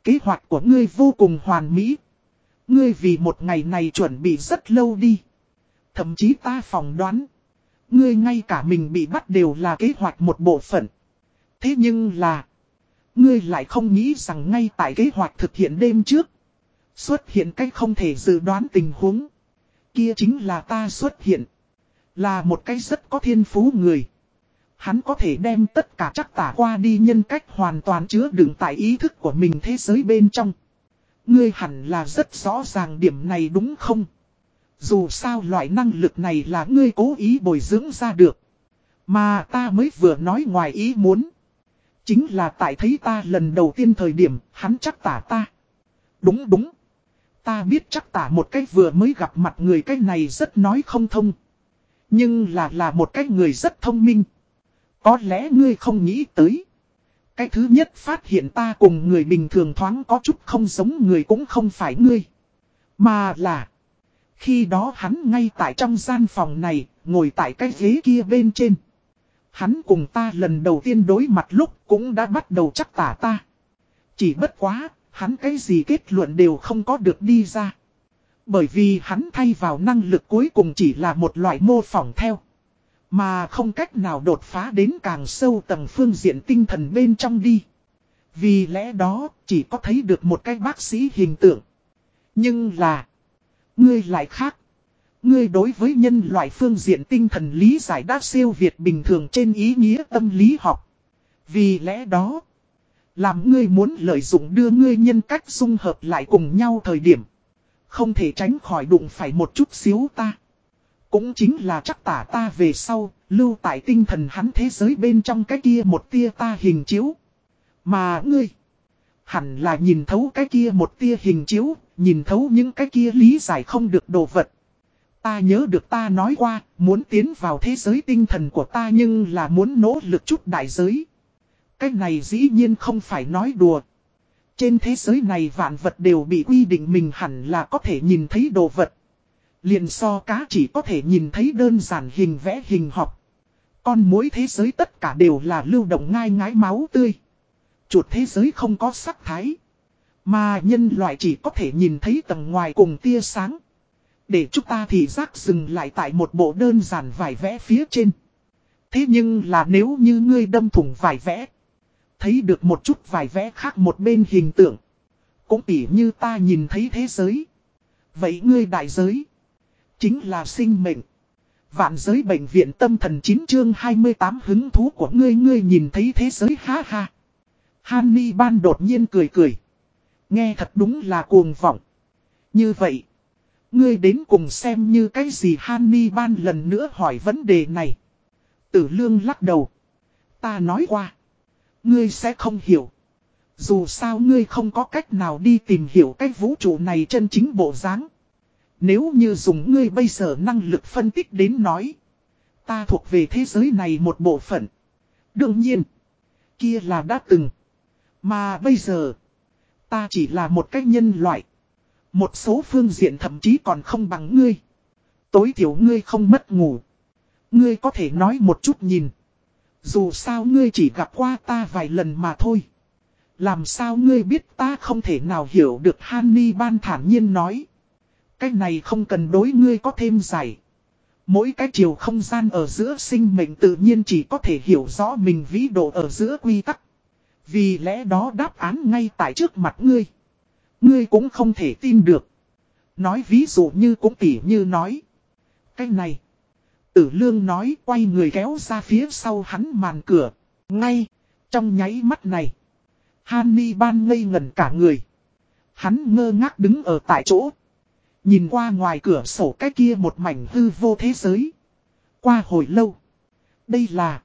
Kế hoạch của ngươi vô cùng hoàn mỹ. Ngươi vì một ngày này chuẩn bị rất lâu đi. Thậm chí ta phỏng đoán. Ngươi ngay cả mình bị bắt đều là kế hoạch một bộ phận. Thế nhưng là. Ngươi lại không nghĩ rằng ngay tại kế hoạch thực hiện đêm trước. Xuất hiện cách không thể dự đoán tình huống. Kia chính là ta xuất hiện. Là một cái rất có thiên phú người. Hắn có thể đem tất cả chắc tả qua đi nhân cách hoàn toàn chứa đựng tại ý thức của mình thế giới bên trong. Ngươi hẳn là rất rõ ràng điểm này đúng không? Dù sao loại năng lực này là ngươi cố ý bồi dưỡng ra được. Mà ta mới vừa nói ngoài ý muốn. Chính là tại thấy ta lần đầu tiên thời điểm, hắn chắc tả ta. Đúng đúng. Ta biết chắc tả một cách vừa mới gặp mặt người cách này rất nói không thông. Nhưng là là một cái người rất thông minh. Có lẽ ngươi không nghĩ tới. Cái thứ nhất phát hiện ta cùng người bình thường thoáng có chút không giống người cũng không phải ngươi. Mà là. Khi đó hắn ngay tại trong gian phòng này, ngồi tại cái ghế kia bên trên. Hắn cùng ta lần đầu tiên đối mặt lúc cũng đã bắt đầu chắc tả ta. Chỉ bất quá, hắn cái gì kết luận đều không có được đi ra. Bởi vì hắn thay vào năng lực cuối cùng chỉ là một loại mô phỏng theo. Mà không cách nào đột phá đến càng sâu tầng phương diện tinh thần bên trong đi. Vì lẽ đó, chỉ có thấy được một cái bác sĩ hình tượng. Nhưng là, ngươi lại khác. Ngươi đối với nhân loại phương diện tinh thần lý giải đa siêu việt bình thường trên ý nghĩa tâm lý học. Vì lẽ đó, làm ngươi muốn lợi dụng đưa ngươi nhân cách dung hợp lại cùng nhau thời điểm. Không thể tránh khỏi đụng phải một chút xíu ta. Cũng chính là chắc tả ta về sau, lưu tại tinh thần hắn thế giới bên trong cái kia một tia ta hình chiếu. Mà ngươi, hẳn là nhìn thấu cái kia một tia hình chiếu, nhìn thấu những cái kia lý giải không được đồ vật. Ta nhớ được ta nói qua, muốn tiến vào thế giới tinh thần của ta nhưng là muốn nỗ lực chút đại giới. Cái này dĩ nhiên không phải nói đùa. Trên thế giới này vạn vật đều bị quy định mình hẳn là có thể nhìn thấy đồ vật. Liền so cá chỉ có thể nhìn thấy đơn giản hình vẽ hình học. Con mỗi thế giới tất cả đều là lưu động ngai ngái máu tươi. Chuột thế giới không có sắc thái. Mà nhân loại chỉ có thể nhìn thấy tầng ngoài cùng tia sáng. Để chúng ta thì giác dừng lại tại một bộ đơn giản vải vẽ phía trên. Thế nhưng là nếu như ngươi đâm thủng vải vẽ. Thấy được một chút vài vẽ khác một bên hình tượng. Cũng tỉ như ta nhìn thấy thế giới. Vậy ngươi đại giới. Chính là sinh mệnh. Vạn giới bệnh viện tâm thần 9 chương 28 hứng thú của ngươi ngươi nhìn thấy thế giới, ha ha. Hanni ban đột nhiên cười cười. Nghe thật đúng là cuồng vọng. Như vậy. Ngươi đến cùng xem như cái gì Hanni ban lần nữa hỏi vấn đề này. Tử lương lắc đầu. Ta nói qua. Ngươi sẽ không hiểu. Dù sao ngươi không có cách nào đi tìm hiểu cái vũ trụ này chân chính bộ dáng. Nếu như dùng ngươi bây giờ năng lực phân tích đến nói. Ta thuộc về thế giới này một bộ phận. Đương nhiên. Kia là đã từng. Mà bây giờ. Ta chỉ là một cách nhân loại. Một số phương diện thậm chí còn không bằng ngươi. Tối thiểu ngươi không mất ngủ. Ngươi có thể nói một chút nhìn. Dù sao ngươi chỉ gặp qua ta vài lần mà thôi. Làm sao ngươi biết ta không thể nào hiểu được Hanni ban thản nhiên nói. Cái này không cần đối ngươi có thêm giải. Mỗi cái chiều không gian ở giữa sinh mệnh tự nhiên chỉ có thể hiểu rõ mình vĩ độ ở giữa quy tắc. Vì lẽ đó đáp án ngay tại trước mặt ngươi. Ngươi cũng không thể tin được. Nói ví dụ như cũng tỉ như nói. Cái này. Tử lương nói quay người kéo ra phía sau hắn màn cửa. Ngay. Trong nháy mắt này. Hany ban ngây ngẩn cả người. Hắn ngơ ngác đứng ở tại chỗ. Nhìn qua ngoài cửa sổ cái kia một mảnh hư vô thế giới. Qua hồi lâu. Đây là.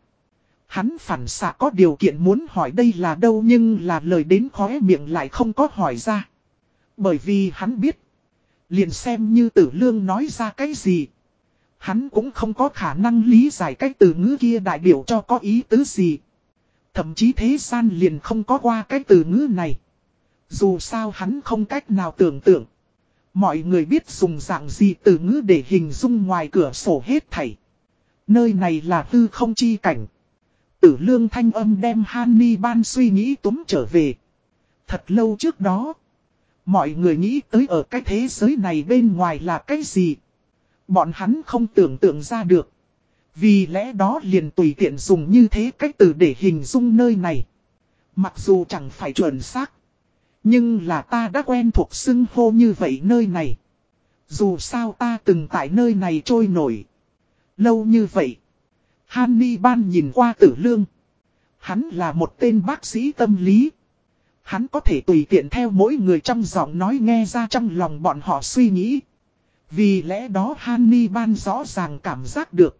Hắn phản xạ có điều kiện muốn hỏi đây là đâu nhưng là lời đến khóe miệng lại không có hỏi ra. Bởi vì hắn biết. Liền xem như tử lương nói ra cái gì. Hắn cũng không có khả năng lý giải cái từ ngữ kia đại biểu cho có ý tứ gì. Thậm chí thế gian liền không có qua cái từ ngữ này. Dù sao hắn không cách nào tưởng tượng. Mọi người biết dùng dạng gì từ ngữ để hình dung ngoài cửa sổ hết thảy. Nơi này là tư không chi cảnh. Tử lương thanh âm đem Hanni ban suy nghĩ túm trở về. Thật lâu trước đó. Mọi người nghĩ tới ở cái thế giới này bên ngoài là cái gì. Bọn hắn không tưởng tượng ra được. Vì lẽ đó liền tùy tiện dùng như thế cách từ để hình dung nơi này. Mặc dù chẳng phải chuẩn xác. Nhưng là ta đã quen thuộc xưng hô như vậy nơi này. Dù sao ta từng tại nơi này trôi nổi. Lâu như vậy. Hanni ban nhìn qua tử lương. Hắn là một tên bác sĩ tâm lý. Hắn có thể tùy tiện theo mỗi người trong giọng nói nghe ra trong lòng bọn họ suy nghĩ. Vì lẽ đó Hanni ban rõ ràng cảm giác được.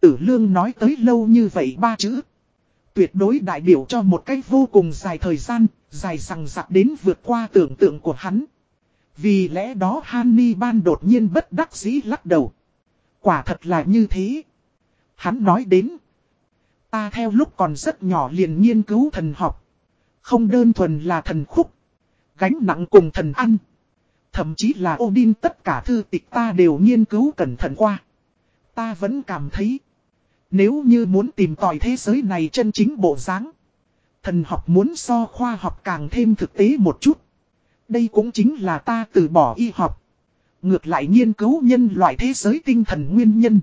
Tử lương nói tới lâu như vậy ba chữ. Tuyệt đối đại biểu cho một cách vô cùng dài thời gian, dài rằng rạc đến vượt qua tưởng tượng của hắn. Vì lẽ đó Hanni ban đột nhiên bất đắc dĩ lắc đầu. Quả thật là như thế. Hắn nói đến. Ta theo lúc còn rất nhỏ liền nghiên cứu thần học. Không đơn thuần là thần khúc. Gánh nặng cùng thần ăn. Thậm chí là Odin, tất cả thư tịch ta đều nghiên cứu cẩn thận qua. Ta vẫn cảm thấy. Nếu như muốn tìm tòi thế giới này chân chính bộ dáng, Thần học muốn so khoa học càng thêm thực tế một chút. Đây cũng chính là ta từ bỏ y học. Ngược lại nghiên cứu nhân loại thế giới tinh thần nguyên nhân.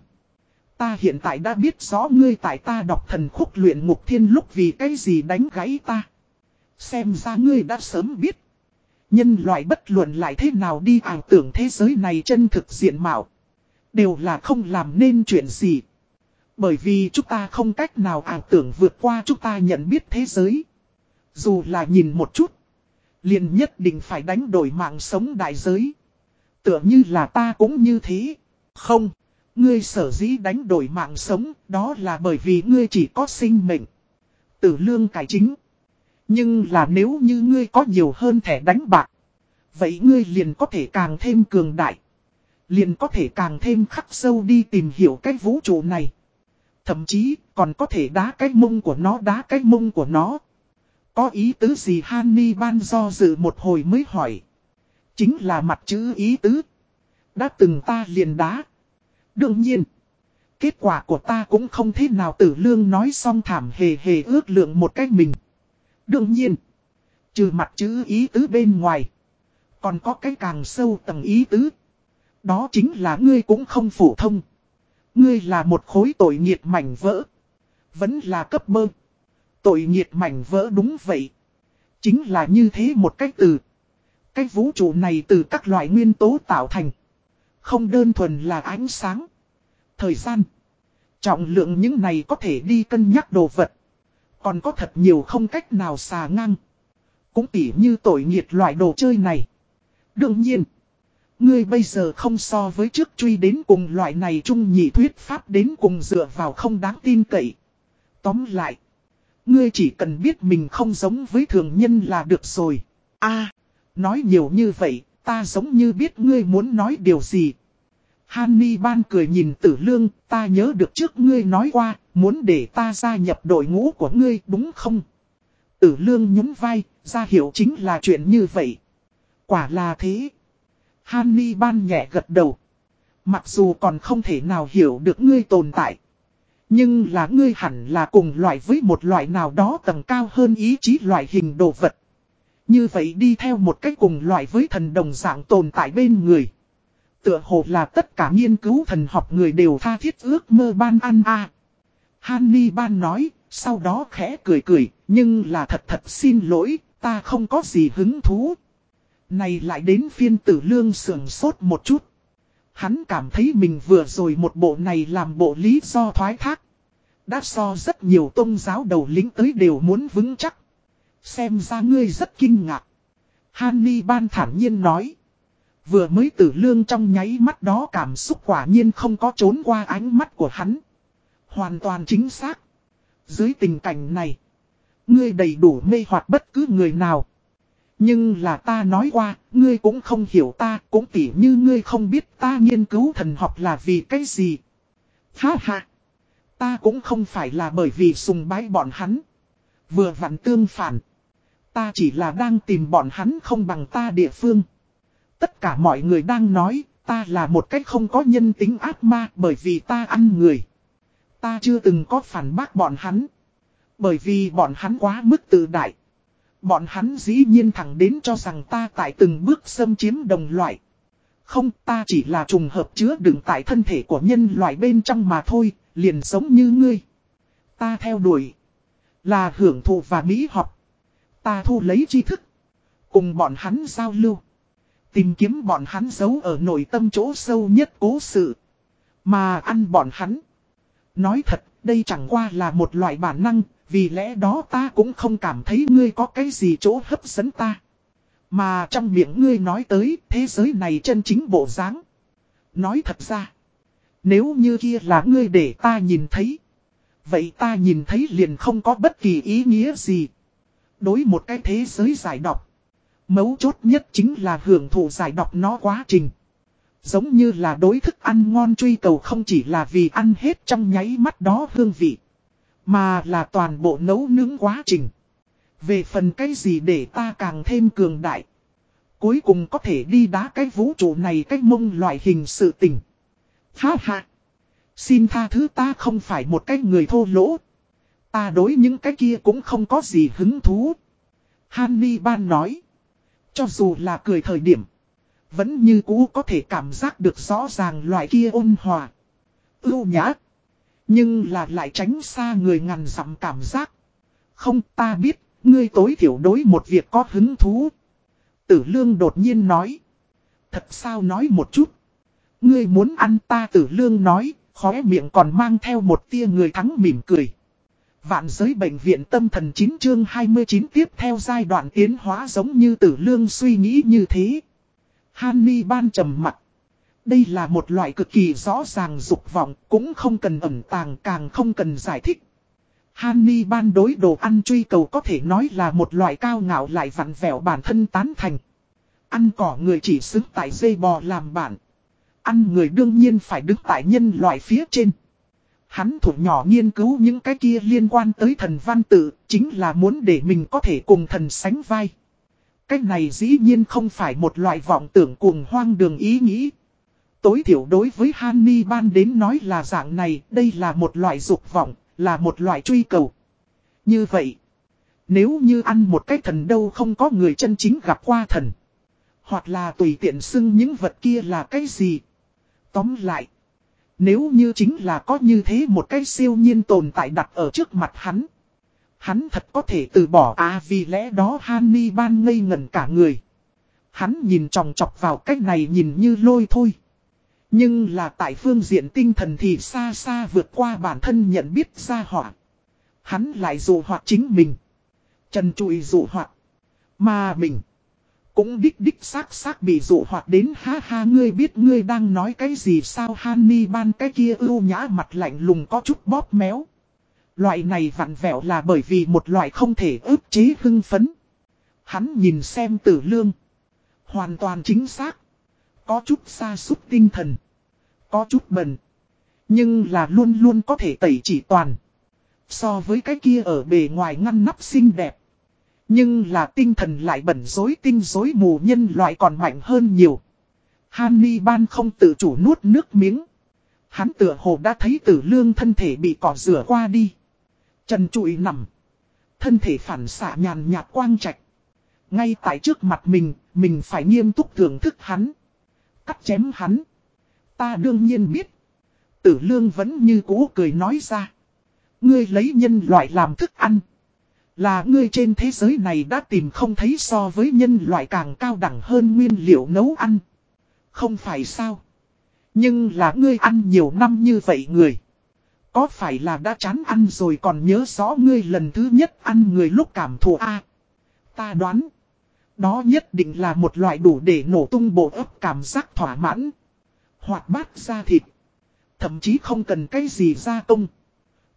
Ta hiện tại đã biết rõ ngươi tại ta đọc thần khúc luyện ngục thiên lúc vì cái gì đánh gãy ta. Xem ra ngươi đã sớm biết. Nhân loại bất luận lại thế nào đi ảo tưởng thế giới này chân thực diện mạo. Đều là không làm nên chuyện gì. Bởi vì chúng ta không cách nào ảo tưởng vượt qua chúng ta nhận biết thế giới. Dù là nhìn một chút. liền nhất định phải đánh đổi mạng sống đại giới. Tựa như là ta cũng như thế. Không. Ngươi sở dĩ đánh đổi mạng sống, đó là bởi vì ngươi chỉ có sinh mệnh. Tử lương cải chính. Nhưng là nếu như ngươi có nhiều hơn thẻ đánh bạc. Vậy ngươi liền có thể càng thêm cường đại. Liền có thể càng thêm khắc sâu đi tìm hiểu cái vũ trụ này. Thậm chí còn có thể đá cái mông của nó, đá cái mông của nó. Có ý tứ gì Hanni ban do dự một hồi mới hỏi. Chính là mặt chữ ý tứ. Đã từng ta liền đá. Đương nhiên. Kết quả của ta cũng không thế nào tử lương nói xong thảm hề hề ước lượng một cách mình. Đương nhiên. Trừ mặt chữ ý tứ bên ngoài. Còn có cái càng sâu tầng ý tứ. Đó chính là ngươi cũng không phổ thông. Ngươi là một khối tội nghiệt mảnh vỡ. Vẫn là cấp mơ. Tội nghiệt mảnh vỡ đúng vậy. Chính là như thế một cách từ. Cái vũ trụ này từ các loại nguyên tố tạo thành. Không đơn thuần là ánh sáng. Thời gian. Trọng lượng những này có thể đi cân nhắc đồ vật. Còn có thật nhiều không cách nào xà ngang. Cũng tỉ như tội nghiệt loại đồ chơi này. Đương nhiên. Ngươi bây giờ không so với trước truy đến cùng loại này trung nhị thuyết pháp đến cùng dựa vào không đáng tin cậy. Tóm lại. Ngươi chỉ cần biết mình không giống với thường nhân là được rồi. a nói nhiều như vậy, ta giống như biết ngươi muốn nói điều gì. Hanni ban cười nhìn tử lương, ta nhớ được trước ngươi nói qua, muốn để ta gia nhập đội ngũ của ngươi đúng không? Tử lương nhún vai, ra hiểu chính là chuyện như vậy. Quả là thế. Hanni ban nhẹ gật đầu. Mặc dù còn không thể nào hiểu được ngươi tồn tại. Nhưng là ngươi hẳn là cùng loại với một loại nào đó tầng cao hơn ý chí loại hình đồ vật. Như vậy đi theo một cách cùng loại với thần đồng dạng tồn tại bên người. Tựa hồ là tất cả nghiên cứu thần học người đều tha thiết ước mơ ban ăn a. À. Hanni ban nói, sau đó khẽ cười cười, nhưng là thật thật xin lỗi, ta không có gì hứng thú. Này lại đến phiên tử lương sườn sốt một chút. Hắn cảm thấy mình vừa rồi một bộ này làm bộ lý do thoái thác. Đã so rất nhiều tôn giáo đầu lính tới đều muốn vững chắc. Xem ra ngươi rất kinh ngạc. Hanni ban thản nhiên nói. Vừa mới tử lương trong nháy mắt đó cảm xúc quả nhiên không có trốn qua ánh mắt của hắn. Hoàn toàn chính xác. Dưới tình cảnh này. Ngươi đầy đủ mê hoặc bất cứ người nào. Nhưng là ta nói qua, ngươi cũng không hiểu ta, cũng tỉ như ngươi không biết ta nghiên cứu thần học là vì cái gì. Ha ha! Ta cũng không phải là bởi vì sùng bái bọn hắn. Vừa vặn tương phản. Ta chỉ là đang tìm bọn hắn không bằng ta địa phương. Tất cả mọi người đang nói, ta là một cách không có nhân tính ác ma bởi vì ta ăn người. Ta chưa từng có phản bác bọn hắn. Bởi vì bọn hắn quá mức tự đại. Bọn hắn dĩ nhiên thẳng đến cho rằng ta tại từng bước xâm chiếm đồng loại. Không ta chỉ là trùng hợp chứa đựng tại thân thể của nhân loại bên trong mà thôi, liền giống như ngươi. Ta theo đuổi. Là hưởng thụ và mỹ học. Ta thu lấy tri thức. Cùng bọn hắn giao lưu. Tìm kiếm bọn hắn giấu ở nội tâm chỗ sâu nhất cố sự. Mà ăn bọn hắn. Nói thật, đây chẳng qua là một loại bản năng, vì lẽ đó ta cũng không cảm thấy ngươi có cái gì chỗ hấp dẫn ta. Mà trong miệng ngươi nói tới thế giới này chân chính bộ dáng. Nói thật ra. Nếu như kia là ngươi để ta nhìn thấy. Vậy ta nhìn thấy liền không có bất kỳ ý nghĩa gì. Đối một cái thế giới giải độc. Mấu chốt nhất chính là hưởng thụ giải độc nó quá trình. Giống như là đối thức ăn ngon truy cầu không chỉ là vì ăn hết trong nháy mắt đó hương vị. Mà là toàn bộ nấu nướng quá trình. Về phần cái gì để ta càng thêm cường đại. Cuối cùng có thể đi đá cái vũ trụ này cái mông loại hình sự tình. Ha ha. Xin tha thứ ta không phải một cái người thô lỗ. Ta đối những cái kia cũng không có gì hứng thú. Hanni Ban nói. Cho dù là cười thời điểm. Vẫn như cũ có thể cảm giác được rõ ràng loại kia ôn hòa. Ưu nhã. Nhưng là lại tránh xa người ngàn dặm cảm giác. Không ta biết, ngươi tối thiểu đối một việc có hứng thú. Tử lương đột nhiên nói. Thật sao nói một chút. Ngươi muốn ăn ta tử lương nói, khóe miệng còn mang theo một tia người thắng mỉm cười. Vạn giới bệnh viện tâm thần 9 chương 29 tiếp theo giai đoạn tiến hóa giống như tử lương suy nghĩ như thế. Hanni ban trầm mặt. Đây là một loại cực kỳ rõ ràng dục vọng, cũng không cần ẩn tàng càng không cần giải thích. Hanni ban đối đồ ăn truy cầu có thể nói là một loại cao ngạo lại vặn vẹo bản thân tán thành. Ăn cỏ người chỉ xứng tại dây bò làm bản. Ăn người đương nhiên phải đứng tại nhân loại phía trên. Hắn thủ nhỏ nghiên cứu những cái kia liên quan tới thần văn tự, chính là muốn để mình có thể cùng thần sánh vai. Cái này dĩ nhiên không phải một loại vọng tưởng cuồng hoang đường ý nghĩ. Tối thiểu đối với Hanni Ban đến nói là dạng này, đây là một loại dục vọng, là một loại truy cầu. Như vậy, nếu như ăn một cái thần đâu không có người chân chính gặp qua thần. Hoặc là tùy tiện xưng những vật kia là cái gì. Tóm lại, nếu như chính là có như thế một cái siêu nhiên tồn tại đặt ở trước mặt hắn. Hắn thật có thể từ bỏ à vì lẽ đó Hanni ban ngây ngẩn cả người. Hắn nhìn tròng trọc vào cách này nhìn như lôi thôi. Nhưng là tại phương diện tinh thần thì xa xa vượt qua bản thân nhận biết ra họa. Hắn lại dụ hoạt chính mình. Trần trụi dụ hoạt. Mà mình. Cũng đích đích xác xác bị dụ hoạt đến, ha ha, ngươi biết ngươi đang nói cái gì sao Hanni ban cái kia ưu nhã mặt lạnh lùng có chút bóp méo. Loại này vặn vẹo là bởi vì một loại không thể ức chế hưng phấn. Hắn nhìn xem tử lương. Hoàn toàn chính xác. Có chút xa xúc tinh thần. Có chút bần. Nhưng là luôn luôn có thể tẩy chỉ toàn. So với cái kia ở bề ngoài ngăn nắp xinh đẹp. Nhưng là tinh thần lại bẩn dối tinh dối mù nhân loại còn mạnh hơn nhiều. Hany ban không tự chủ nuốt nước miếng. Hắn tựa hồ đã thấy tử lương thân thể bị cỏ rửa qua đi. Trần trụi nằm. Thân thể phản xạ nhàn nhạt quang trạch. Ngay tại trước mặt mình, mình phải nghiêm túc thưởng thức hắn. Cắt chém hắn. Ta đương nhiên biết. Tử lương vẫn như cũ cười nói ra. Ngươi lấy nhân loại làm thức ăn. Là ngươi trên thế giới này đã tìm không thấy so với nhân loại càng cao đẳng hơn nguyên liệu nấu ăn. Không phải sao. Nhưng là ngươi ăn nhiều năm như vậy người. Có phải là đã chán ăn rồi còn nhớ rõ ngươi lần thứ nhất ăn người lúc cảm thù A. ta đoán. Đó nhất định là một loại đủ để nổ tung bộ ấp cảm giác thỏa mãn. Hoạt bát ra thịt. Thậm chí không cần cái gì gia công.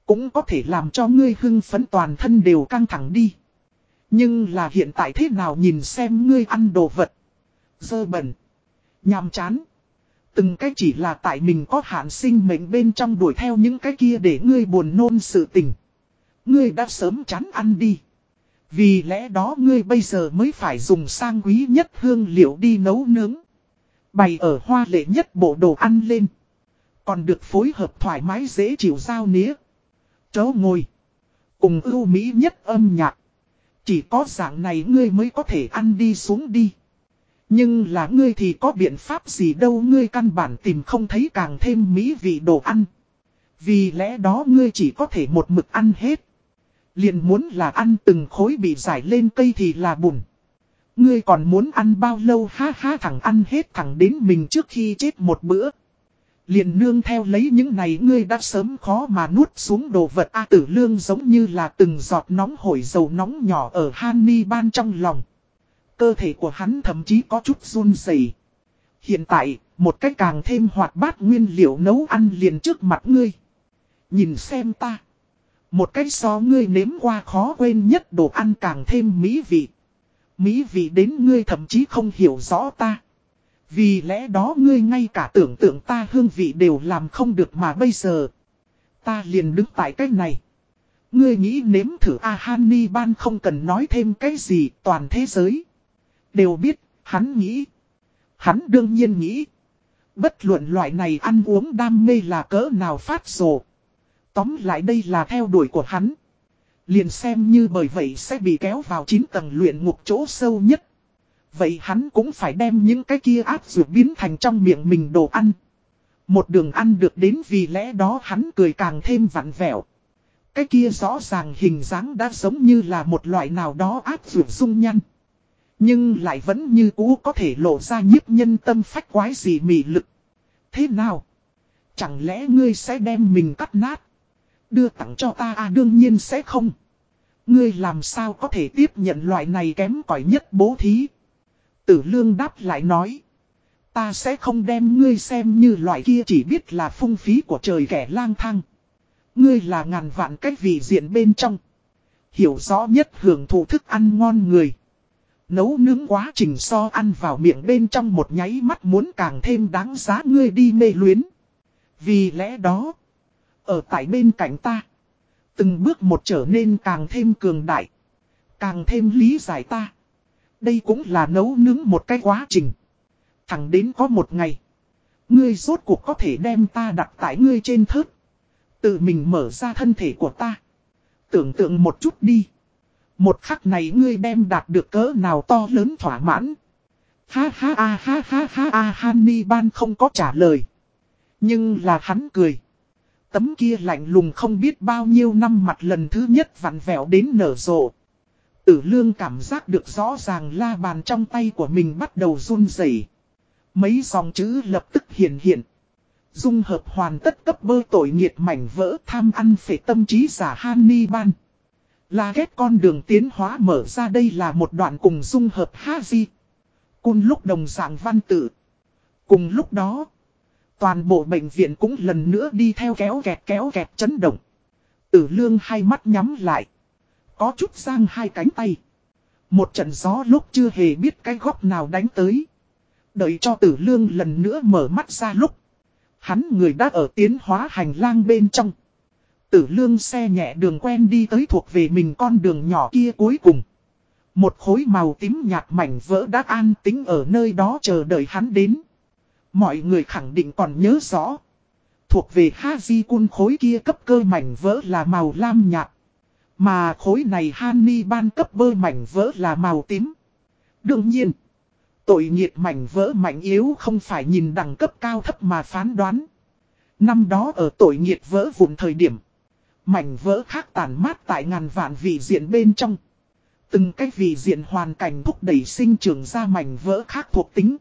Cũng có thể làm cho ngươi hưng phấn toàn thân đều căng thẳng đi. Nhưng là hiện tại thế nào nhìn xem ngươi ăn đồ vật. Dơ bẩn. Nhàm chán. Từng cái chỉ là tại mình có hạn sinh mệnh bên trong đuổi theo những cái kia để ngươi buồn nôn sự tình. Ngươi đã sớm chán ăn đi. Vì lẽ đó ngươi bây giờ mới phải dùng sang quý nhất hương liệu đi nấu nướng. Bày ở hoa lệ nhất bộ đồ ăn lên. Còn được phối hợp thoải mái dễ chịu giao nía. Chớ ngồi. Cùng ưu mỹ nhất âm nhạc. Chỉ có dạng này ngươi mới có thể ăn đi xuống đi. Nhưng là ngươi thì có biện pháp gì đâu, ngươi căn bản tìm không thấy càng thêm mỹ vị đồ ăn. Vì lẽ đó ngươi chỉ có thể một mực ăn hết. Liền muốn là ăn từng khối bị giải lên cây thì là bùn. Ngươi còn muốn ăn bao lâu ha ha thẳng ăn hết thẳng đến mình trước khi chết một bữa. Liền nương theo lấy những này ngươi đã sớm khó mà nuốt xuống đồ vật A tử lương giống như là từng giọt nóng hổi dầu nóng nhỏ ở Hany ban trong lòng. Cơ thể của hắn thậm chí có chút run rẩy. Hiện tại, một cách càng thêm hoạt bát nguyên liệu nấu ăn liền trước mặt ngươi. Nhìn xem ta. Một cách so ngươi nếm qua khó quên nhất đồ ăn càng thêm mỹ vị. Mỹ vị đến ngươi thậm chí không hiểu rõ ta. Vì lẽ đó ngươi ngay cả tưởng tượng ta hương vị đều làm không được mà bây giờ. Ta liền đứng tại cách này. Ngươi nghĩ nếm thử Ahani Ban không cần nói thêm cái gì toàn thế giới. Đều biết, hắn nghĩ. Hắn đương nhiên nghĩ. Bất luận loại này ăn uống đam mê là cỡ nào phát rồ. Tóm lại đây là theo đuổi của hắn. Liền xem như bởi vậy sẽ bị kéo vào 9 tầng luyện ngục chỗ sâu nhất. Vậy hắn cũng phải đem những cái kia áp dược biến thành trong miệng mình đồ ăn. Một đường ăn được đến vì lẽ đó hắn cười càng thêm vặn vẹo. Cái kia rõ ràng hình dáng đã giống như là một loại nào đó áp dược dung nhăn. Nhưng lại vẫn như cũ có thể lộ ra nhiếp nhân tâm phách quái gì mị lực. Thế nào? Chẳng lẽ ngươi sẽ đem mình cắt nát? Đưa tặng cho ta à đương nhiên sẽ không. Ngươi làm sao có thể tiếp nhận loại này kém cỏi nhất bố thí? Tử lương đáp lại nói. Ta sẽ không đem ngươi xem như loại kia chỉ biết là phung phí của trời kẻ lang thang. Ngươi là ngàn vạn cách vị diện bên trong. Hiểu rõ nhất hưởng thụ thức ăn ngon người. Nấu nướng quá trình so ăn vào miệng bên trong một nháy mắt muốn càng thêm đáng giá ngươi đi mê luyến. Vì lẽ đó, ở tại bên cạnh ta, từng bước một trở nên càng thêm cường đại, càng thêm lý giải ta. Đây cũng là nấu nướng một cái quá trình. Thẳng đến có một ngày, ngươi rốt cuộc có thể đem ta đặt tại ngươi trên thớt. Tự mình mở ra thân thể của ta. Tưởng tượng một chút đi. Một khắc này ngươi đem đạt được cỡ nào to lớn thỏa mãn. Ha ha ha ha ha ha ha Hanni Ban không có trả lời. Nhưng là hắn cười. Tấm kia lạnh lùng không biết bao nhiêu năm mặt lần thứ nhất vặn vẹo đến nở rộ. Tử lương cảm giác được rõ ràng la bàn trong tay của mình bắt đầu run rẩy. Mấy dòng chữ lập tức hiện hiện. Dung hợp hoàn tất cấp bơ tội nghiệt mảnh vỡ tham ăn phệ tâm trí giả Hanni Ban. Là ghét con đường tiến hóa mở ra đây là một đoạn cùng dung hợp Haji. Cùng lúc đồng dạng văn tự. Cùng lúc đó, toàn bộ bệnh viện cũng lần nữa đi theo kéo kẹt kéo kẹt chấn động. Tử lương hai mắt nhắm lại. Có chút sang hai cánh tay. Một trận gió lúc chưa hề biết cái góc nào đánh tới. Đợi cho tử lương lần nữa mở mắt ra lúc. Hắn người đã ở tiến hóa hành lang bên trong. Tử lương xe nhẹ đường quen đi tới thuộc về mình con đường nhỏ kia cuối cùng. Một khối màu tím nhạt mảnh vỡ đã an tính ở nơi đó chờ đợi hắn đến. Mọi người khẳng định còn nhớ rõ. Thuộc về Haji quân khối kia cấp cơ mảnh vỡ là màu lam nhạt. Mà khối này Hany ban cấp bơ mảnh vỡ là màu tím. Đương nhiên, tội nhiệt mảnh vỡ mạnh yếu không phải nhìn đẳng cấp cao thấp mà phán đoán. Năm đó ở tội nhiệt vỡ vụn thời điểm, mảnh vỡ khác tàn mát tại ngàn vạn vị diện bên trong. Từng cái vị diện hoàn cảnh thúc đẩy sinh trưởng ra mảnh vỡ khác thuộc tính.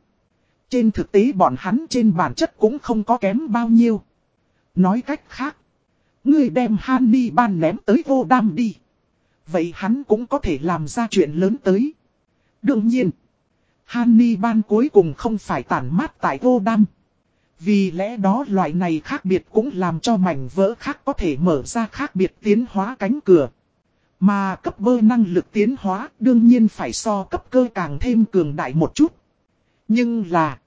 Trên thực tế bọn hắn trên bản chất cũng không có kém bao nhiêu. Nói cách khác, Ngươi đem Hanni ban ném tới vô đam đi. Vậy hắn cũng có thể làm ra chuyện lớn tới. Đương nhiên, Hanni ban cuối cùng không phải tản mát tại vô đam. Vì lẽ đó loại này khác biệt cũng làm cho mảnh vỡ khác có thể mở ra khác biệt tiến hóa cánh cửa. Mà cấp bơ năng lực tiến hóa đương nhiên phải so cấp cơ càng thêm cường đại một chút. Nhưng là,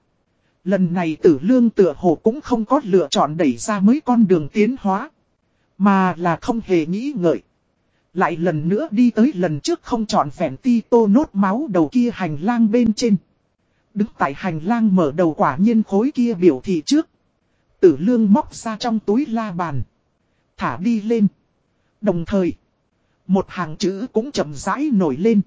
lần này tử lương tựa hồ cũng không có lựa chọn đẩy ra mấy con đường tiến hóa. Mà là không hề nghĩ ngợi. Lại lần nữa đi tới lần trước không chọn vẹn ti tô nốt máu đầu kia hành lang bên trên. Đứng tại hành lang mở đầu quả nhiên khối kia biểu thị trước. Tử lương móc ra trong túi la bàn. Thả đi lên. Đồng thời. Một hàng chữ cũng chậm rãi nổi lên.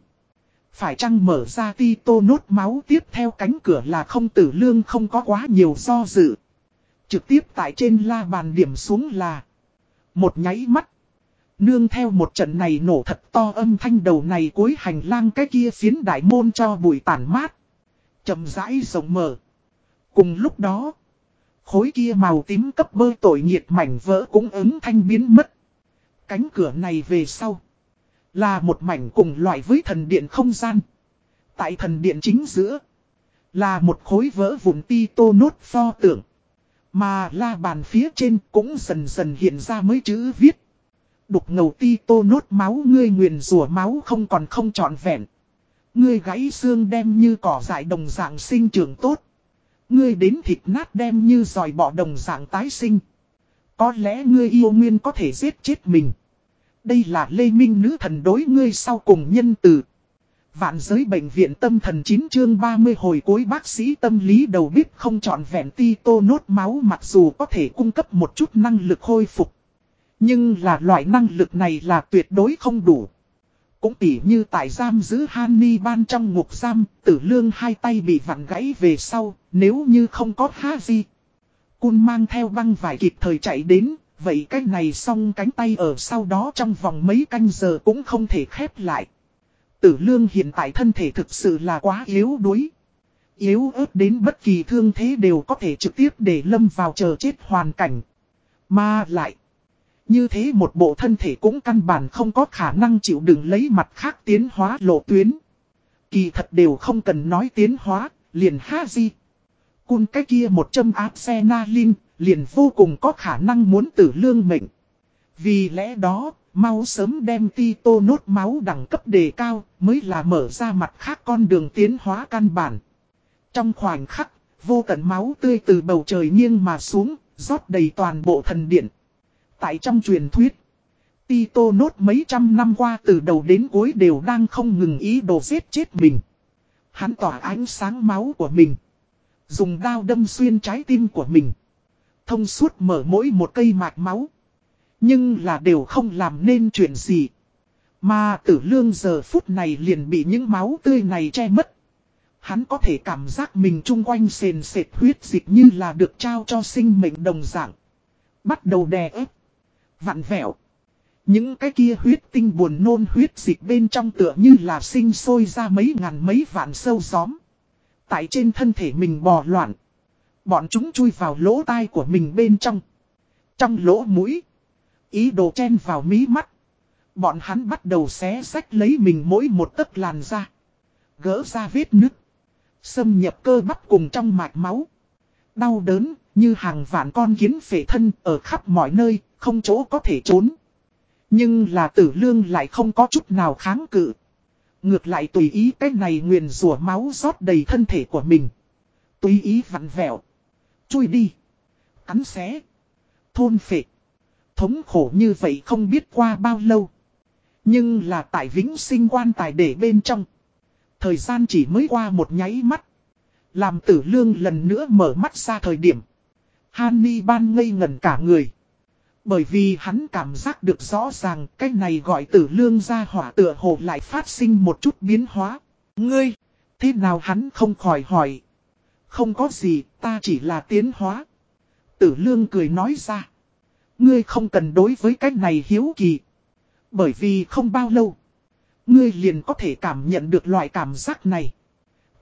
Phải chăng mở ra ti tô nốt máu tiếp theo cánh cửa là không tử lương không có quá nhiều do dự. Trực tiếp tại trên la bàn điểm xuống là. Một nháy mắt. Nương theo một trận này nổ thật to âm thanh đầu này cuối hành lang cái kia phiến đại môn cho bụi tản mát chậm rãi rộng mở. Cùng lúc đó. Khối kia màu tím cấp bơ tội nhiệt mảnh vỡ cũng ứng thanh biến mất. Cánh cửa này về sau. Là một mảnh cùng loại với thần điện không gian. Tại thần điện chính giữa. Là một khối vỡ vụn ti tô nốt pho tượng. Mà la bàn phía trên cũng dần dần hiện ra mấy chữ viết. Đục ngầu ti tô nốt máu, ngươi nguyền rủa máu không còn không trọn vẹn. Ngươi gãy xương đem như cỏ dại đồng dạng sinh trưởng tốt. Ngươi đến thịt nát đem như dòi bỏ đồng dạng tái sinh. Có lẽ ngươi yêu nguyên có thể giết chết mình. Đây là lê minh nữ thần đối ngươi sau cùng nhân tử. Vạn giới bệnh viện tâm thần 9 chương 30 hồi cuối bác sĩ tâm lý đầu bếp không chọn vẹn ti tô nốt máu mặc dù có thể cung cấp một chút năng lực hồi phục. Nhưng là loại năng lực này là tuyệt đối không đủ. Cũng tỉ như tại giam giữ Hanni ban trong ngục giam, tử lương hai tay bị vặn gãy về sau, nếu như không có ha gì. Cun mang theo băng vải kịp thời chạy đến, vậy cái này xong cánh tay ở sau đó trong vòng mấy canh giờ cũng không thể khép lại. Tử lương hiện tại thân thể thực sự là quá yếu đuối. Yếu ớt đến bất kỳ thương thế đều có thể trực tiếp để lâm vào chờ chết hoàn cảnh. Mà lại. Như thế một bộ thân thể cũng căn bản không có khả năng chịu đựng lấy mặt khác tiến hóa lộ tuyến. Kỳ thật đều không cần nói tiến hóa, liền ha gì Cun cái kia một châm áp xe na liền vô cùng có khả năng muốn tử lương mệnh. Vì lẽ đó, Mau sớm đem ti tô nốt máu đẳng cấp đề cao mới là mở ra mặt khác con đường tiến hóa căn bản. Trong khoảnh khắc, vô tận máu tươi từ bầu trời nghiêng mà xuống, rót đầy toàn bộ thần điện. Tại trong truyền thuyết, ti tô nốt mấy trăm năm qua từ đầu đến cuối đều đang không ngừng ý đồ giết chết mình. Hắn tỏa ánh sáng máu của mình. Dùng đao đâm xuyên trái tim của mình. Thông suốt mở mỗi một cây mạch máu. Nhưng là đều không làm nên chuyện gì. Mà tử lương giờ phút này liền bị những máu tươi này che mất. Hắn có thể cảm giác mình chung quanh sền sệt huyết dịch như là được trao cho sinh mệnh đồng dạng. Bắt đầu đè ép. Vặn vẹo. Những cái kia huyết tinh buồn nôn huyết dịch bên trong tựa như là sinh sôi ra mấy ngàn mấy vạn sâu gióm. Tại trên thân thể mình bò loạn. Bọn chúng chui vào lỗ tai của mình bên trong. Trong lỗ mũi. Ý đồ chen vào mí mắt. Bọn hắn bắt đầu xé sách lấy mình mỗi một tấc làn da. Gỡ ra vết nứt. Xâm nhập cơ bắp cùng trong mạch máu. Đau đớn, như hàng vạn con kiến phệ thân ở khắp mọi nơi, không chỗ có thể trốn. Nhưng là tử lương lại không có chút nào kháng cự. Ngược lại tùy ý cái này nguyền rủa máu rót đầy thân thể của mình. Tùy ý vặn vẹo. Chui đi. Cắn xé. Thôn phệ. Thống khổ như vậy không biết qua bao lâu. Nhưng là tại vĩnh sinh quan tài để bên trong. Thời gian chỉ mới qua một nháy mắt. Làm tử lương lần nữa mở mắt ra thời điểm. Hanni ban ngây ngẩn cả người. Bởi vì hắn cảm giác được rõ ràng cái này gọi tử lương ra hỏa tựa hồ lại phát sinh một chút biến hóa. Ngươi, thế nào hắn không khỏi hỏi. Không có gì, ta chỉ là tiến hóa. Tử lương cười nói ra. Ngươi không cần đối với cái này hiếu kỳ. Bởi vì không bao lâu. Ngươi liền có thể cảm nhận được loại cảm giác này.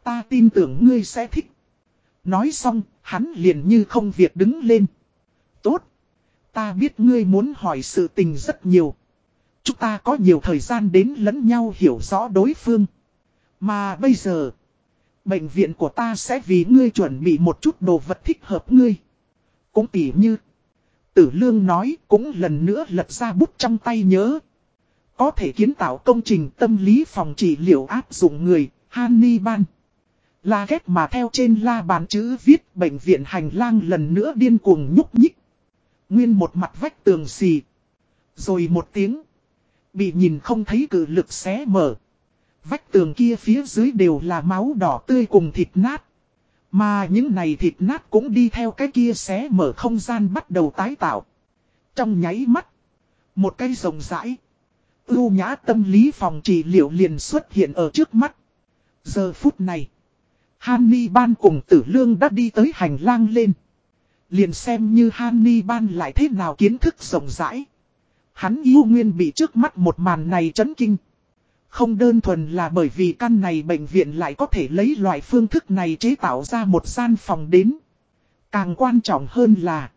Ta tin tưởng ngươi sẽ thích. Nói xong, hắn liền như không việc đứng lên. Tốt. Ta biết ngươi muốn hỏi sự tình rất nhiều. Chúng ta có nhiều thời gian đến lẫn nhau hiểu rõ đối phương. Mà bây giờ, bệnh viện của ta sẽ vì ngươi chuẩn bị một chút đồ vật thích hợp ngươi. Cũng tỉ như, tử lương nói cũng lần nữa lật ra bút trong tay nhớ. Có thể kiến tạo công trình tâm lý phòng trị liệu áp dụng người, Hannibal. La ghét mà theo trên la bàn chữ viết bệnh viện hành lang lần nữa điên cuồng nhúc nhích. Nguyên một mặt vách tường xì. Rồi một tiếng. Bị nhìn không thấy cử lực xé mở. Vách tường kia phía dưới đều là máu đỏ tươi cùng thịt nát. Mà những này thịt nát cũng đi theo cái kia xé mở không gian bắt đầu tái tạo. Trong nháy mắt. Một cây rồng rãi. Ưu nhã tâm lý phòng trị liệu liền xuất hiện ở trước mắt. Giờ phút này. Hany ban cùng tử lương đã đi tới hành lang lên. Liền xem như Hanni ban lại thế nào kiến thức rộng rãi. Hắn yêu nguyên bị trước mắt một màn này chấn kinh. Không đơn thuần là bởi vì căn này bệnh viện lại có thể lấy loại phương thức này chế tạo ra một gian phòng đến. Càng quan trọng hơn là,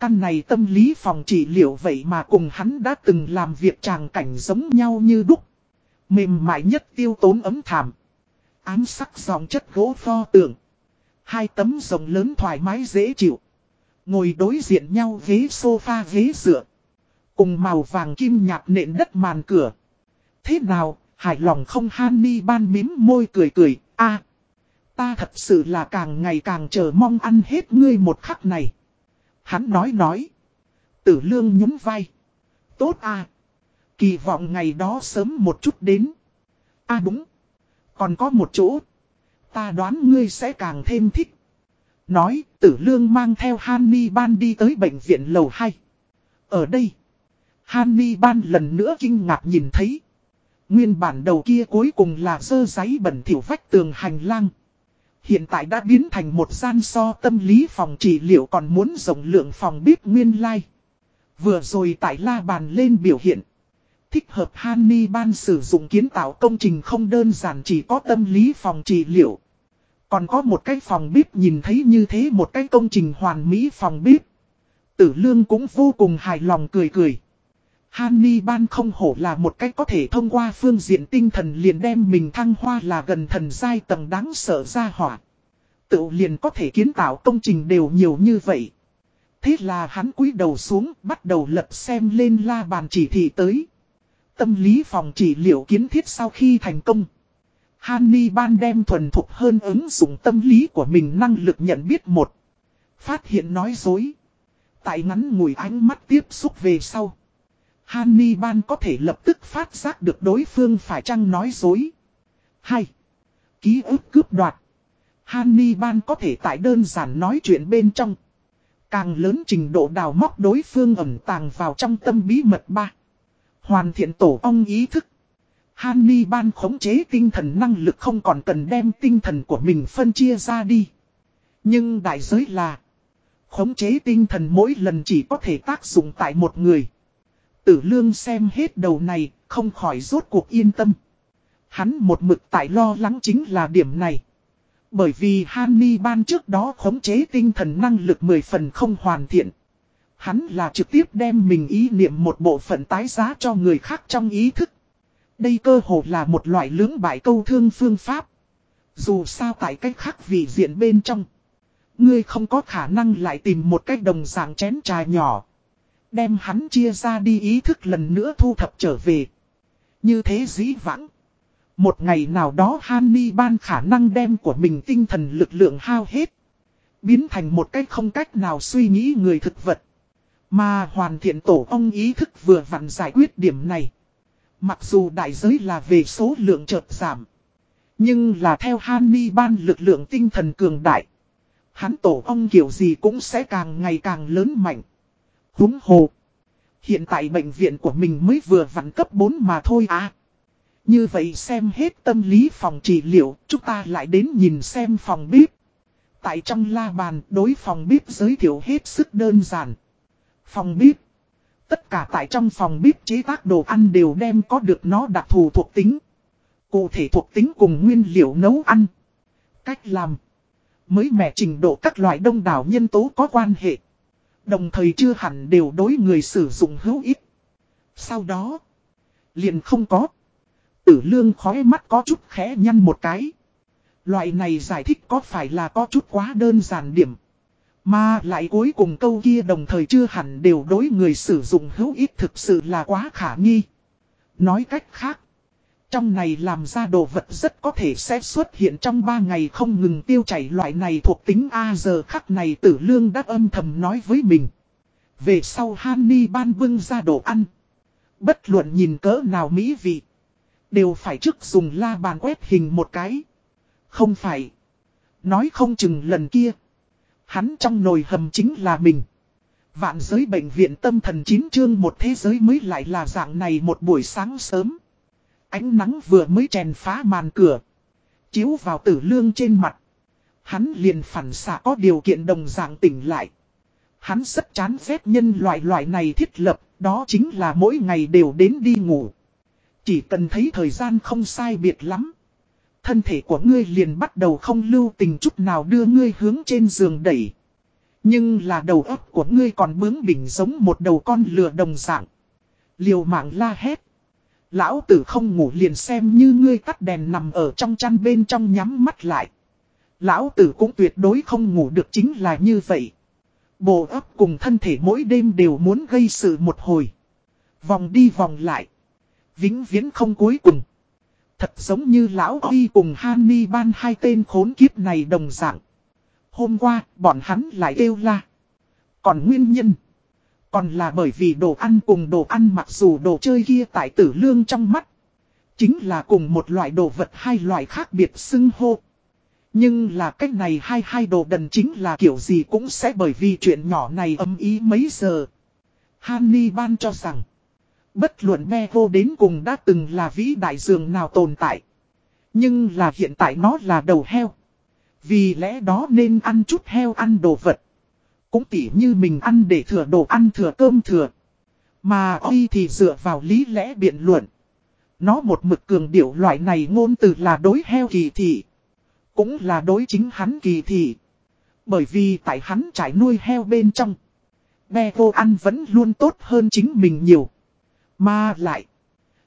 Căn này tâm lý phòng trị liệu vậy mà cùng hắn đã từng làm việc tràng cảnh giống nhau như đúc. Mềm mại nhất tiêu tốn ấm thảm. Ám sắc dòng chất gỗ pho tượng. Hai tấm rồng lớn thoải mái dễ chịu. Ngồi đối diện nhau ghế sofa ghế dựa. Cùng màu vàng kim nhạt nện đất màn cửa. Thế nào, hài lòng không Hanni ban mím môi cười cười, a Ta thật sự là càng ngày càng chờ mong ăn hết ngươi một khắc này. Hắn nói nói. Tử lương nhún vai. Tốt à. Kỳ vọng ngày đó sớm một chút đến. À đúng. Còn có một chỗ. Ta đoán ngươi sẽ càng thêm thích. Nói, tử lương mang theo Hanni Ban đi tới bệnh viện lầu 2. Ở đây, Hanni Ban lần nữa kinh ngạc nhìn thấy. Nguyên bản đầu kia cuối cùng là dơ giấy bẩn thiểu vách tường hành lang. Hiện tại đã biến thành một gian so tâm lý phòng trị liệu còn muốn rộng lượng phòng bếp nguyên lai. Vừa rồi tại la bàn lên biểu hiện. Thích hợp Hanni ban sử dụng kiến tạo công trình không đơn giản chỉ có tâm lý phòng trị liệu. Còn có một cái phòng bếp nhìn thấy như thế một cái công trình hoàn mỹ phòng bếp. Tử lương cũng vô cùng hài lòng cười cười. Hanni ban không hổ là một cách có thể thông qua phương diện tinh thần liền đem mình thăng hoa là gần thần giai tầng đáng sợ ra hỏa. Tự liền có thể kiến tạo công trình đều nhiều như vậy. Thế là hắn cúi đầu xuống, bắt đầu lật xem lên la bàn chỉ thị tới. Tâm lý phòng chỉ liệu kiến thiết sau khi thành công. Hanni ban đem thuần thục hơn ứng dụng tâm lý của mình năng lực nhận biết một. Phát hiện nói dối. Tại ngắn ngủi ánh mắt tiếp xúc về sau. Hannibal có thể lập tức phát giác được đối phương phải chăng nói dối. 2. Ký ức cướp đoạt. Hannibal có thể tại đơn giản nói chuyện bên trong. Càng lớn trình độ đào móc đối phương ẩn tàng vào trong tâm bí mật ba. Hoàn thiện tổ ong ý thức. Hannibal khống chế tinh thần năng lực không còn cần đem tinh thần của mình phân chia ra đi. Nhưng đại giới là khống chế tinh thần mỗi lần chỉ có thể tác dụng tại một người. Tử lương xem hết đầu này, không khỏi rốt cuộc yên tâm. Hắn một mực tại lo lắng chính là điểm này. Bởi vì Hanni ban trước đó khống chế tinh thần năng lực 10 phần không hoàn thiện. Hắn là trực tiếp đem mình ý niệm một bộ phận tái giá cho người khác trong ý thức. Đây cơ hồ là một loại lưỡng bại câu thương phương pháp. Dù sao tại cách khác vị diện bên trong. Ngươi không có khả năng lại tìm một cách đồng dạng chén trà nhỏ. Đem hắn chia ra đi ý thức lần nữa thu thập trở về. Như thế dĩ vãng. Một ngày nào đó Hanni ban khả năng đem của mình tinh thần lực lượng hao hết. Biến thành một cách không cách nào suy nghĩ người thực vật. Mà hoàn thiện tổ ông ý thức vừa vặn giải quyết điểm này. Mặc dù đại giới là về số lượng chợt giảm. Nhưng là theo Hanmi ban lực lượng tinh thần cường đại. Hắn tổ ông kiểu gì cũng sẽ càng ngày càng lớn mạnh. Húng hồ. Hiện tại bệnh viện của mình mới vừa vặn cấp 4 mà thôi à. Như vậy xem hết tâm lý phòng trị liệu, chúng ta lại đến nhìn xem phòng bếp. Tại trong la bàn, đối phòng bếp giới thiệu hết sức đơn giản. Phòng bếp. Tất cả tại trong phòng bếp chế tác đồ ăn đều đem có được nó đặc thù thuộc tính. Cụ thể thuộc tính cùng nguyên liệu nấu ăn. Cách làm. Mới mẻ trình độ các loại đông đảo nhân tố có quan hệ. Đồng thời chưa hẳn đều đối người sử dụng hữu ích. Sau đó. Liền không có. Tử lương khói mắt có chút khẽ nhăn một cái. Loại này giải thích có phải là có chút quá đơn giản điểm. Mà lại cuối cùng câu kia đồng thời chưa hẳn đều đối người sử dụng hữu ích thực sự là quá khả nghi. Nói cách khác. Trong này làm ra đồ vật rất có thể sẽ xuất hiện trong 3 ngày không ngừng tiêu chảy loại này thuộc tính A giờ khắc này tử lương đã âm thầm nói với mình. Về sau Hanni ban bưng ra đồ ăn. Bất luận nhìn cỡ nào mỹ vị. Đều phải trước dùng la bàn quét hình một cái. Không phải. Nói không chừng lần kia. Hắn trong nồi hầm chính là mình. Vạn giới bệnh viện tâm thần chín chương một thế giới mới lại là dạng này một buổi sáng sớm. Ánh nắng vừa mới chèn phá màn cửa. Chiếu vào tử lương trên mặt. Hắn liền phản xạ có điều kiện đồng dạng tỉnh lại. Hắn rất chán ghét nhân loại loại này thiết lập, đó chính là mỗi ngày đều đến đi ngủ. Chỉ cần thấy thời gian không sai biệt lắm. Thân thể của ngươi liền bắt đầu không lưu tình chút nào đưa ngươi hướng trên giường đẩy. Nhưng là đầu óc của ngươi còn bướng bỉnh giống một đầu con lừa đồng dạng. Liều mạng la hét. Lão tử không ngủ liền xem như ngươi tắt đèn nằm ở trong chăn bên trong nhắm mắt lại. Lão tử cũng tuyệt đối không ngủ được chính là như vậy. Bộ ấp cùng thân thể mỗi đêm đều muốn gây sự một hồi. Vòng đi vòng lại. Vĩnh viễn không cuối cùng. Thật giống như lão Huy cùng Hanni ban hai tên khốn kiếp này đồng dạng. Hôm qua, bọn hắn lại kêu la. Còn nguyên nhân. Còn là bởi vì đồ ăn cùng đồ ăn mặc dù đồ chơi kia tại tử lương trong mắt. Chính là cùng một loại đồ vật hai loại khác biệt xưng hô. Nhưng là cách này hai hai đồ đần chính là kiểu gì cũng sẽ bởi vì chuyện nhỏ này âm ý mấy giờ. Hanni ban cho rằng. Bất luận me vô đến cùng đã từng là vĩ đại dường nào tồn tại. Nhưng là hiện tại nó là đầu heo. Vì lẽ đó nên ăn chút heo ăn đồ vật. Cũng tỉ như mình ăn để thừa đồ ăn thừa cơm thừa. Mà Oi thì dựa vào lý lẽ biện luận. Nó một mực cường điệu loại này ngôn từ là đối heo kỳ thị. Cũng là đối chính hắn kỳ thị. Bởi vì tại hắn trải nuôi heo bên trong. Bè vô ăn vẫn luôn tốt hơn chính mình nhiều. Mà lại.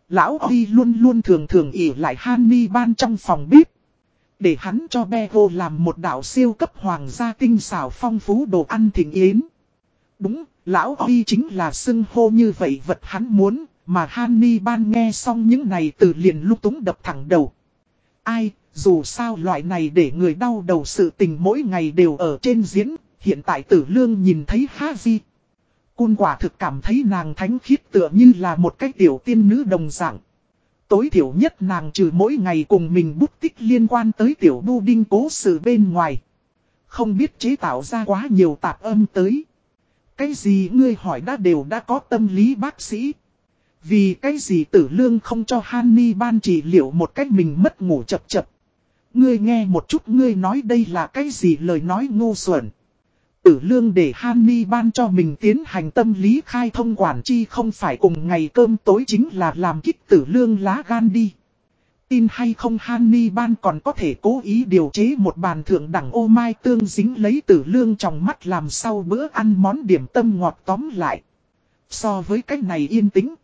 Lão Huy luôn luôn thường thường ỉ lại Hanni ban trong phòng bếp. Để hắn cho Bego làm một đảo siêu cấp hoàng gia tinh xảo phong phú đồ ăn thịnh yến. Đúng, lão Huy chính là xưng hô như vậy vật hắn muốn, mà Hanni ban nghe xong những này từ liền lúc túng đập thẳng đầu. Ai, dù sao loại này để người đau đầu sự tình mỗi ngày đều ở trên diễn, hiện tại tử lương nhìn thấy Haji. Cun quả thực cảm thấy nàng thánh khiết tựa như là một cái tiểu tiên nữ đồng dạng. Tối thiểu nhất nàng trừ mỗi ngày cùng mình bút tích liên quan tới tiểu đu đinh cố sự bên ngoài. Không biết chế tạo ra quá nhiều tạp âm tới. Cái gì ngươi hỏi đã đều đã có tâm lý bác sĩ. Vì cái gì tử lương không cho Hanni ban trị liệu một cách mình mất ngủ chập chập. Ngươi nghe một chút ngươi nói đây là cái gì lời nói ngu xuẩn. Tử lương để Hanni ban cho mình tiến hành tâm lý khai thông quản chi không phải cùng ngày cơm tối chính là làm kích tử lương lá gan đi. Tin hay không Hanni ban còn có thể cố ý điều chế một bàn thượng đẳng ô mai tương dính lấy tử lương trong mắt làm sau bữa ăn món điểm tâm ngọt tóm lại. So với cách này yên tĩnh,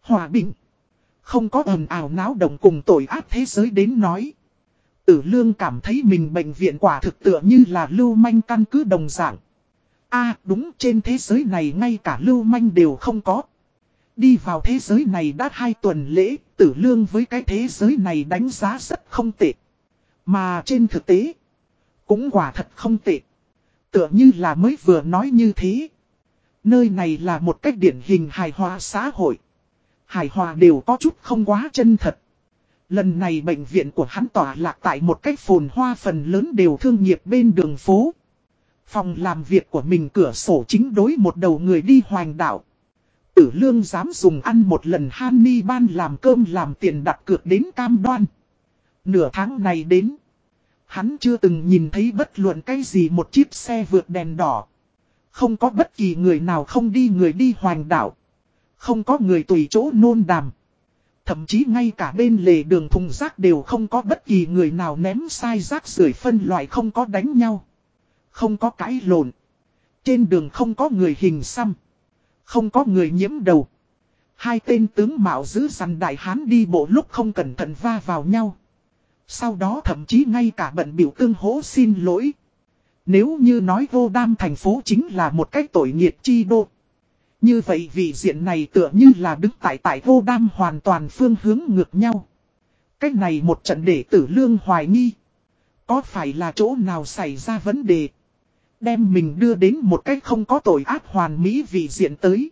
hòa bình, không có ồn ào náo động cùng tội ác thế giới đến nói. Tử lương cảm thấy mình bệnh viện quả thực tựa như là lưu manh căn cứ đồng dạng. a đúng trên thế giới này ngay cả lưu manh đều không có. Đi vào thế giới này đã hai tuần lễ, tử lương với cái thế giới này đánh giá rất không tệ. Mà trên thực tế, cũng quả thật không tệ. Tựa như là mới vừa nói như thế. Nơi này là một cách điển hình hài hòa xã hội. Hài hòa đều có chút không quá chân thật. Lần này bệnh viện của hắn tỏa lạc tại một cách phồn hoa phần lớn đều thương nghiệp bên đường phố. Phòng làm việc của mình cửa sổ chính đối một đầu người đi hoành đảo Tử lương dám dùng ăn một lần Hanni ban làm cơm làm tiền đặt cược đến cam đoan. Nửa tháng này đến. Hắn chưa từng nhìn thấy bất luận cái gì một chiếc xe vượt đèn đỏ. Không có bất kỳ người nào không đi người đi hoành đảo. Không có người tùy chỗ nôn đàm. Thậm chí ngay cả bên lề đường thùng rác đều không có bất kỳ người nào ném sai rác rưởi phân loại không có đánh nhau. Không có cãi lộn. Trên đường không có người hình xăm. Không có người nhiễm đầu. Hai tên tướng mạo giữ rằng đại hán đi bộ lúc không cẩn thận va vào nhau. Sau đó thậm chí ngay cả bận biểu tương hố xin lỗi. Nếu như nói vô đam thành phố chính là một cái tội nghiệt chi đô. Như vậy vị diện này tựa như là đứng tại tại vô đam hoàn toàn phương hướng ngược nhau. Cách này một trận để tử lương hoài nghi. Có phải là chỗ nào xảy ra vấn đề? Đem mình đưa đến một cách không có tội ác hoàn mỹ vị diện tới.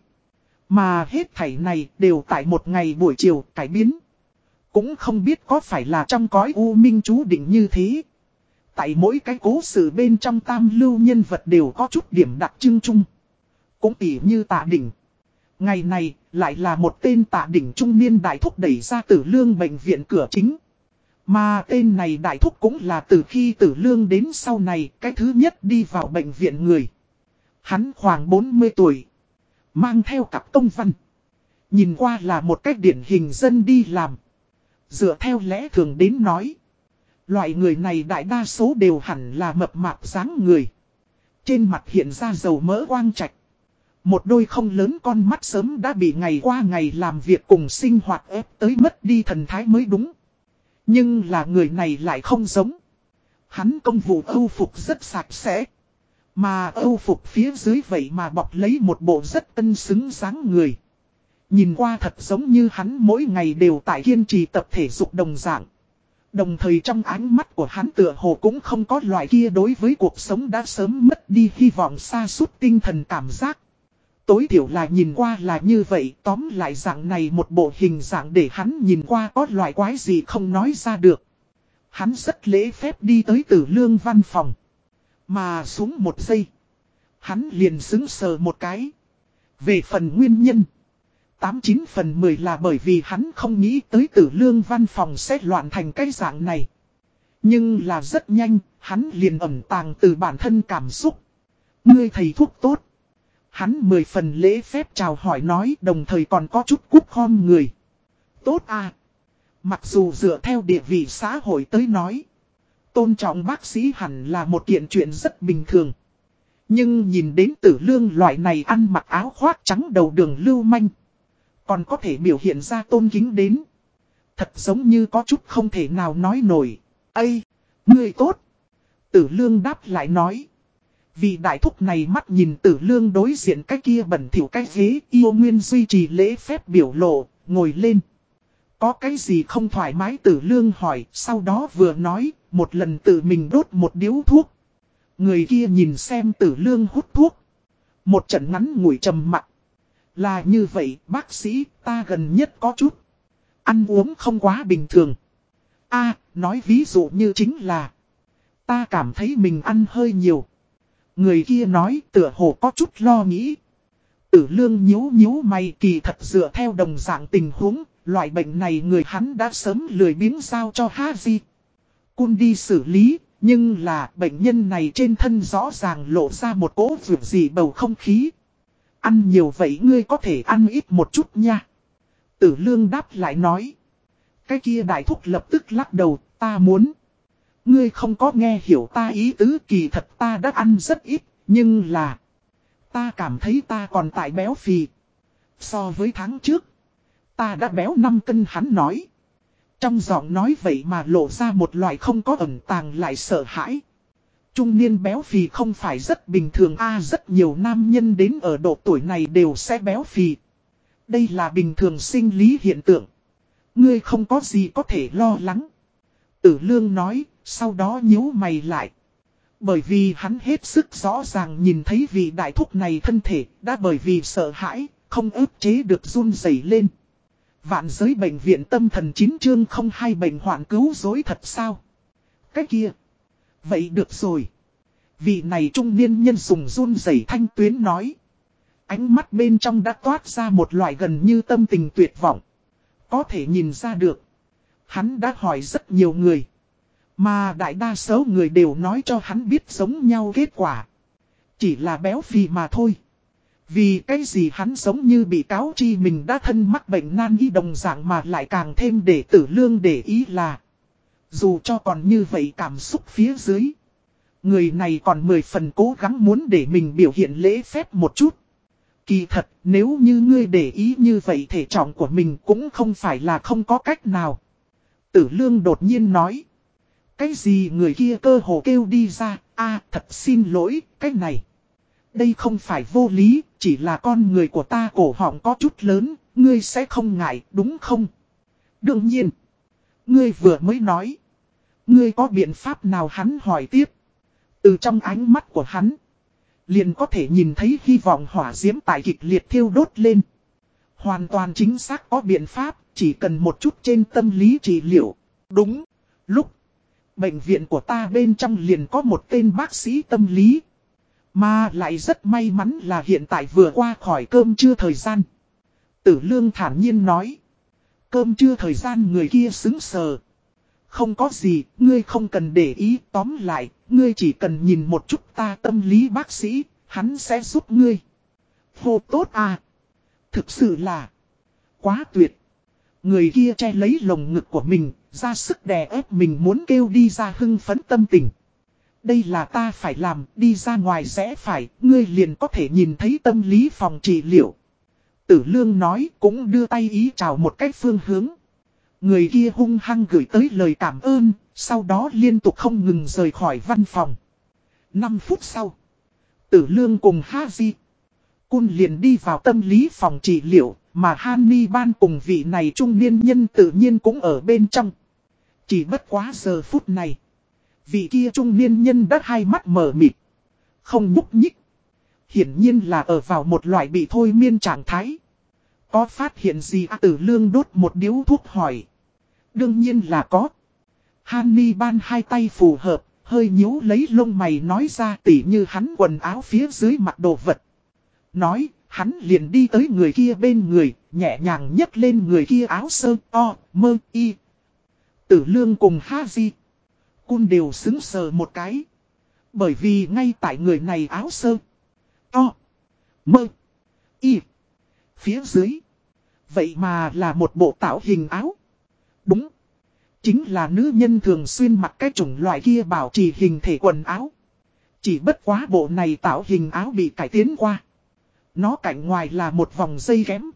Mà hết thảy này đều tại một ngày buổi chiều cải biến. Cũng không biết có phải là trong cõi u minh chú định như thế. Tại mỗi cái cố sự bên trong tam lưu nhân vật đều có chút điểm đặc trưng chung. Cũng tỉ như tạ đỉnh. Ngày này, lại là một tên tạ đỉnh trung niên đại thúc đẩy ra tử lương bệnh viện cửa chính. Mà tên này đại thúc cũng là từ khi tử lương đến sau này, cái thứ nhất đi vào bệnh viện người. Hắn khoảng 40 tuổi. Mang theo cặp công văn. Nhìn qua là một cách điển hình dân đi làm. Dựa theo lẽ thường đến nói. Loại người này đại đa số đều hẳn là mập mạp dáng người. Trên mặt hiện ra dầu mỡ quang trạch. Một đôi không lớn con mắt sớm đã bị ngày qua ngày làm việc cùng sinh hoạt ép tới mất đi thần thái mới đúng. Nhưng là người này lại không giống. Hắn công vụ âu phục rất sạch sẽ. Mà âu phục phía dưới vậy mà bọc lấy một bộ rất tân xứng dáng người. Nhìn qua thật giống như hắn mỗi ngày đều tại kiên trì tập thể dục đồng dạng. Đồng thời trong ánh mắt của hắn tựa hồ cũng không có loại kia đối với cuộc sống đã sớm mất đi hy vọng xa suốt tinh thần cảm giác. Tối thiểu là nhìn qua là như vậy, tóm lại dạng này một bộ hình dạng để hắn nhìn qua có loại quái gì không nói ra được. Hắn rất lễ phép đi tới tử lương văn phòng. Mà xuống một giây. Hắn liền xứng sờ một cái. Về phần nguyên nhân. 89 phần 10 là bởi vì hắn không nghĩ tới tử lương văn phòng sẽ loạn thành cái dạng này. Nhưng là rất nhanh, hắn liền ẩn tàng từ bản thân cảm xúc. Ngươi thầy thuốc tốt. Hắn mười phần lễ phép chào hỏi nói đồng thời còn có chút cúc khom người. Tốt à. Mặc dù dựa theo địa vị xã hội tới nói. Tôn trọng bác sĩ hẳn là một kiện chuyện rất bình thường. Nhưng nhìn đến tử lương loại này ăn mặc áo khoác trắng đầu đường lưu manh. Còn có thể biểu hiện ra tôn kính đến. Thật giống như có chút không thể nào nói nổi. Ây, ngươi tốt. Tử lương đáp lại nói. Vì đại thúc này mắt nhìn tử lương đối diện cái kia bẩn thỉu cái ghế yêu nguyên duy trì lễ phép biểu lộ, ngồi lên. Có cái gì không thoải mái tử lương hỏi, sau đó vừa nói, một lần tự mình đốt một điếu thuốc. Người kia nhìn xem tử lương hút thuốc. Một trận ngắn ngủi trầm mặt. Là như vậy, bác sĩ, ta gần nhất có chút. Ăn uống không quá bình thường. a nói ví dụ như chính là. Ta cảm thấy mình ăn hơi nhiều. Người kia nói tựa hồ có chút lo nghĩ. Tử lương nhíu nhíu mày kỳ thật dựa theo đồng dạng tình huống, loại bệnh này người hắn đã sớm lười biếng giao cho Haji. Cun đi xử lý, nhưng là bệnh nhân này trên thân rõ ràng lộ ra một cỗ vượt gì bầu không khí. Ăn nhiều vậy ngươi có thể ăn ít một chút nha. Tử lương đáp lại nói. Cái kia đại thúc lập tức lắc đầu, ta muốn. Ngươi không có nghe hiểu ta ý tứ kỳ thật ta đã ăn rất ít, nhưng là... Ta cảm thấy ta còn tại béo phì. So với tháng trước, ta đã béo 5 cân hắn nói. Trong giọng nói vậy mà lộ ra một loại không có ẩn tàng lại sợ hãi. Trung niên béo phì không phải rất bình thường a rất nhiều nam nhân đến ở độ tuổi này đều sẽ béo phì. Đây là bình thường sinh lý hiện tượng. Ngươi không có gì có thể lo lắng. Tử lương nói, sau đó nhíu mày lại. Bởi vì hắn hết sức rõ ràng nhìn thấy vị đại thúc này thân thể đã bởi vì sợ hãi, không ức chế được run rẩy lên. Vạn giới bệnh viện tâm thần chín chương không hai bệnh hoạn cứu dối thật sao? Cái kia. Vậy được rồi. Vị này trung niên nhân dùng run rẩy thanh tuyến nói. Ánh mắt bên trong đã toát ra một loại gần như tâm tình tuyệt vọng. Có thể nhìn ra được. Hắn đã hỏi rất nhiều người. Mà đại đa số người đều nói cho hắn biết giống nhau kết quả. Chỉ là béo phì mà thôi. Vì cái gì hắn giống như bị cáo chi mình đã thân mắc bệnh nan y đồng dạng mà lại càng thêm để tử lương để ý là. Dù cho còn như vậy cảm xúc phía dưới. Người này còn mười phần cố gắng muốn để mình biểu hiện lễ phép một chút. Kỳ thật, nếu như ngươi để ý như vậy thể trọng của mình cũng không phải là không có cách nào. Tử lương đột nhiên nói. Cái gì người kia cơ hồ kêu đi ra, a thật xin lỗi, cái này. Đây không phải vô lý, chỉ là con người của ta cổ họng có chút lớn, ngươi sẽ không ngại, đúng không? Đương nhiên, ngươi vừa mới nói. Ngươi có biện pháp nào hắn hỏi tiếp. Từ trong ánh mắt của hắn, liền có thể nhìn thấy hy vọng hỏa diễm tại kịch liệt thiêu đốt lên. Hoàn toàn chính xác có biện pháp, chỉ cần một chút trên tâm lý trị liệu. Đúng, lúc bệnh viện của ta bên trong liền có một tên bác sĩ tâm lý. Mà lại rất may mắn là hiện tại vừa qua khỏi cơm trưa thời gian. Tử lương thản nhiên nói. Cơm trưa thời gian người kia xứng sờ. Không có gì, ngươi không cần để ý, tóm lại, ngươi chỉ cần nhìn một chút ta tâm lý bác sĩ, hắn sẽ giúp ngươi. Hô tốt à! Thực sự là quá tuyệt. Người kia che lấy lồng ngực của mình, ra sức đè ép mình muốn kêu đi ra hưng phấn tâm tình. Đây là ta phải làm, đi ra ngoài rẽ phải, ngươi liền có thể nhìn thấy tâm lý phòng trị liệu. Tử lương nói cũng đưa tay ý chào một cách phương hướng. Người kia hung hăng gửi tới lời cảm ơn, sau đó liên tục không ngừng rời khỏi văn phòng. 5 phút sau, tử lương cùng Haji. Cun liền đi vào tâm lý phòng trị liệu, mà Hanni ban cùng vị này trung niên nhân tự nhiên cũng ở bên trong. Chỉ bất quá giờ phút này. Vị kia trung niên nhân đã hai mắt mở mịt. Không nhúc nhích. Hiển nhiên là ở vào một loại bị thôi miên trạng thái. Có phát hiện gì à, tử lương đốt một điếu thuốc hỏi. Đương nhiên là có. Hanni ban hai tay phù hợp, hơi nhíu lấy lông mày nói ra tỉ như hắn quần áo phía dưới mặt đồ vật. Nói, hắn liền đi tới người kia bên người, nhẹ nhàng nhấc lên người kia áo sơ, o, mơ, y. Tử lương cùng Haji. Cun đều xứng sờ một cái. Bởi vì ngay tại người này áo sơ, o, mơ, y. Phía dưới. Vậy mà là một bộ tạo hình áo. Đúng. Chính là nữ nhân thường xuyên mặc cái chủng loại kia bảo trì hình thể quần áo. Chỉ bất quá bộ này tạo hình áo bị cải tiến qua. Nó cạnh ngoài là một vòng dây ghém.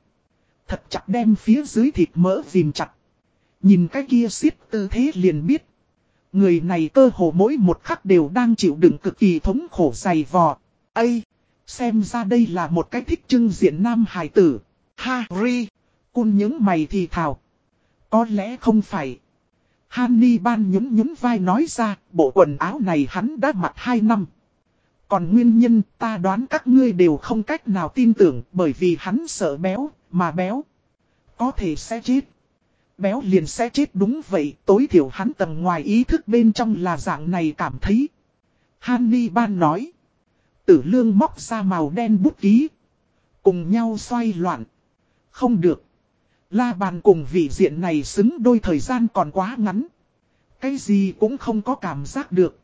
Thật chặt đem phía dưới thịt mỡ dìm chặt. Nhìn cái kia xiết tư thế liền biết. Người này cơ hồ mỗi một khắc đều đang chịu đựng cực kỳ thống khổ dày vò. Ây! Xem ra đây là một cái thích trưng diện nam hài tử. Harry! Cun những mày thì thảo, Có lẽ không phải. Hanni ban nhún nhún vai nói ra, bộ quần áo này hắn đã mặc 2 năm. Còn nguyên nhân ta đoán các ngươi đều không cách nào tin tưởng bởi vì hắn sợ béo, mà béo. Có thể sẽ chết. Béo liền sẽ chết đúng vậy, tối thiểu hắn tầng ngoài ý thức bên trong là dạng này cảm thấy. Hanni ban nói. Tử lương móc ra màu đen bút ký. Cùng nhau xoay loạn. Không được. La bàn cùng vị diện này xứng đôi thời gian còn quá ngắn. Cái gì cũng không có cảm giác được.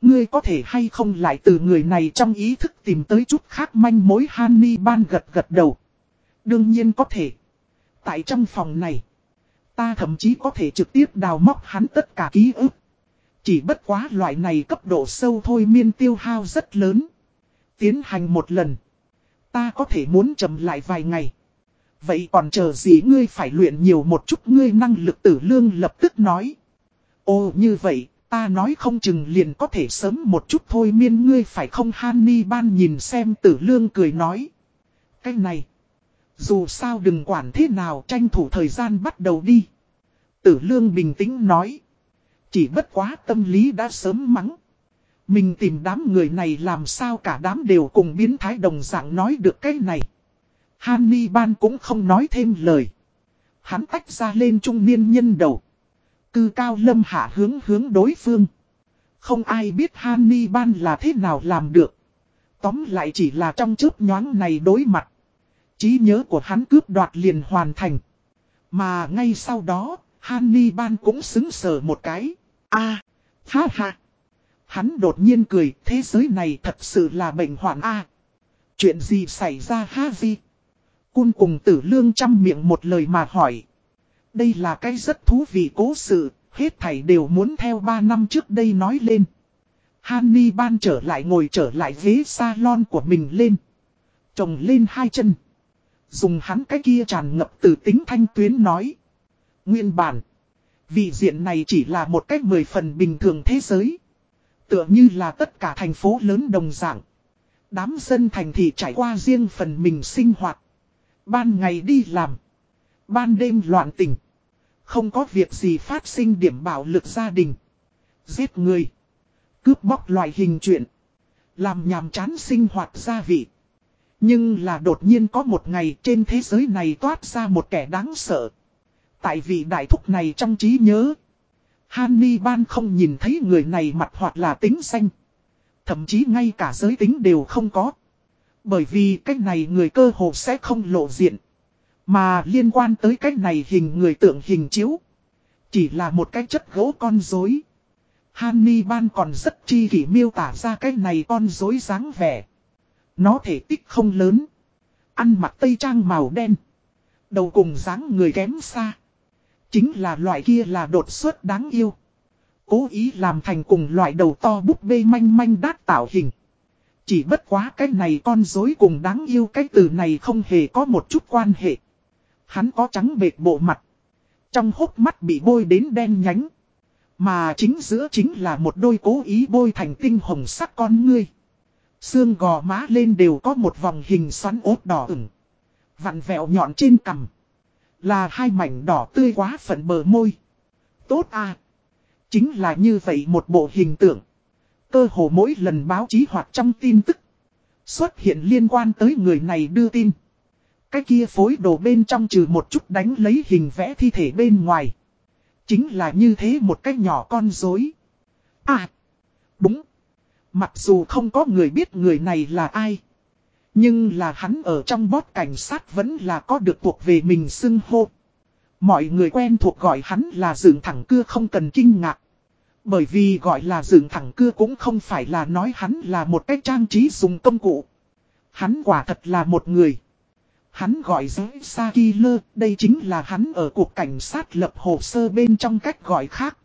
Ngươi có thể hay không lại từ người này trong ý thức tìm tới chút khác manh mối Hanni ban gật gật đầu. Đương nhiên có thể. Tại trong phòng này. Ta thậm chí có thể trực tiếp đào móc hắn tất cả ký ức. Chỉ bất quá loại này cấp độ sâu thôi miên tiêu hao rất lớn. Tiến hành một lần. Ta có thể muốn chậm lại vài ngày. Vậy còn chờ gì ngươi phải luyện nhiều một chút ngươi năng lực tử lương lập tức nói. Ồ như vậy, ta nói không chừng liền có thể sớm một chút thôi miên ngươi phải không Hany ban nhìn xem tử lương cười nói. Cái này, dù sao đừng quản thế nào, tranh thủ thời gian bắt đầu đi. Tử lương bình tĩnh nói. Chỉ bất quá tâm lý đã sớm mắng. Mình tìm đám người này làm sao cả đám đều cùng biến thái đồng dạng nói được cái này. Hanni ban cũng không nói thêm lời. Hắn tách ra lên trung niên nhân đầu. Cư cao lâm hạ hướng hướng đối phương. Không ai biết Hanni ban là thế nào làm được. Tóm lại chỉ là trong chớp nhoáng này đối mặt trí nhớ của hắn cướp đoạt liền hoàn thành. Mà ngay sau đó, Hannibal cũng xứng sở một cái. a à, ha ha. Hắn đột nhiên cười, thế giới này thật sự là bệnh hoạn a Chuyện gì xảy ra ha gì? Cun cùng tử lương chăm miệng một lời mà hỏi. Đây là cái rất thú vị cố sự, hết thảy đều muốn theo 3 năm trước đây nói lên. Hannibal trở lại ngồi trở lại ghế salon của mình lên. Trồng lên hai chân. Dùng hắn cái kia tràn ngập từ tính thanh tuyến nói. Nguyên bản. Vị diện này chỉ là một cách mười phần bình thường thế giới. Tựa như là tất cả thành phố lớn đồng dạng. Đám dân thành thị trải qua riêng phần mình sinh hoạt. Ban ngày đi làm. Ban đêm loạn tình. Không có việc gì phát sinh điểm bạo lực gia đình. Giết người. Cướp bóc loại hình chuyện. Làm nhàm chán sinh hoạt gia vị. Nhưng là đột nhiên có một ngày trên thế giới này toát ra một kẻ đáng sợ. Tại vì đại thúc này trong trí nhớ. Hanni Ban không nhìn thấy người này mặt hoặc là tính xanh. Thậm chí ngay cả giới tính đều không có. Bởi vì cách này người cơ hồ sẽ không lộ diện. Mà liên quan tới cách này hình người tượng hình chiếu. Chỉ là một cái chất gỗ con rối. Hanni Ban còn rất chi kỷ miêu tả ra cái này con rối dáng vẻ. Nó thể tích không lớn. Ăn mặc tây trang màu đen. Đầu cùng dáng người kém xa. Chính là loại kia là đột xuất đáng yêu. Cố ý làm thành cùng loại đầu to búp bê manh manh đát tạo hình. Chỉ bất quá cái này con dối cùng đáng yêu cái từ này không hề có một chút quan hệ. Hắn có trắng bệt bộ mặt. Trong hốc mắt bị bôi đến đen nhánh. Mà chính giữa chính là một đôi cố ý bôi thành tinh hồng sắc con ngươi. Xương gò má lên đều có một vòng hình xoắn ốt đỏ ửng. Vặn vẹo nhọn trên cằm. Là hai mảnh đỏ tươi quá phận bờ môi. Tốt à. Chính là như vậy một bộ hình tượng. Cơ hồ mỗi lần báo chí hoặc trong tin tức. Xuất hiện liên quan tới người này đưa tin. Cái kia phối đồ bên trong trừ một chút đánh lấy hình vẽ thi thể bên ngoài. Chính là như thế một cái nhỏ con dối. À. Đúng. Mặc dù không có người biết người này là ai. Nhưng là hắn ở trong bót cảnh sát vẫn là có được thuộc về mình xưng hô. Mọi người quen thuộc gọi hắn là dựng thẳng cưa không cần kinh ngạc. Bởi vì gọi là dựng thẳng cưa cũng không phải là nói hắn là một cái trang trí dùng công cụ. Hắn quả thật là một người. Hắn gọi giới Sa Killer, đây chính là hắn ở cuộc cảnh sát lập hồ sơ bên trong cách gọi khác.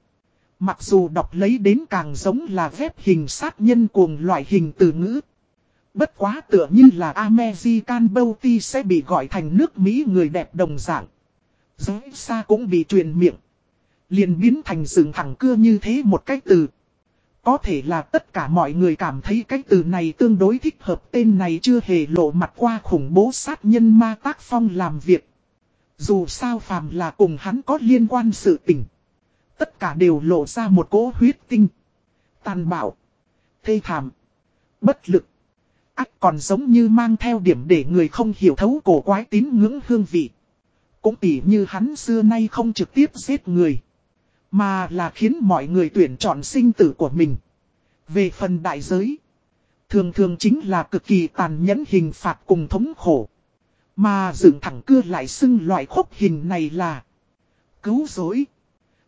Mặc dù đọc lấy đến càng giống là phép hình sát nhân cuồng loại hình từ ngữ. Bất quá tựa như là American Beauty sẽ bị gọi thành nước Mỹ người đẹp đồng dạng. Giới xa cũng bị truyền miệng. liền biến thành dựng thẳng cưa như thế một cách từ. Có thể là tất cả mọi người cảm thấy cái từ này tương đối thích hợp, tên này chưa hề lộ mặt qua khủng bố sát nhân ma tác phong làm việc. Dù sao phàm là cùng hắn có liên quan sự tình. Tất cả đều lộ ra một cỗ huyết tinh. Tàn bạo. Thê thảm. Bất lực ác còn giống như mang theo điểm để người không hiểu thấu cổ quái tín ngưỡng hương vị. Cũng tỉ như hắn xưa nay không trực tiếp giết người. Mà là khiến mọi người tuyển chọn sinh tử của mình. Về phần đại giới. Thường thường chính là cực kỳ tàn nhẫn hình phạt cùng thống khổ. Mà dựng thẳng cưa lại xưng loại khốc hình này là Cứu dối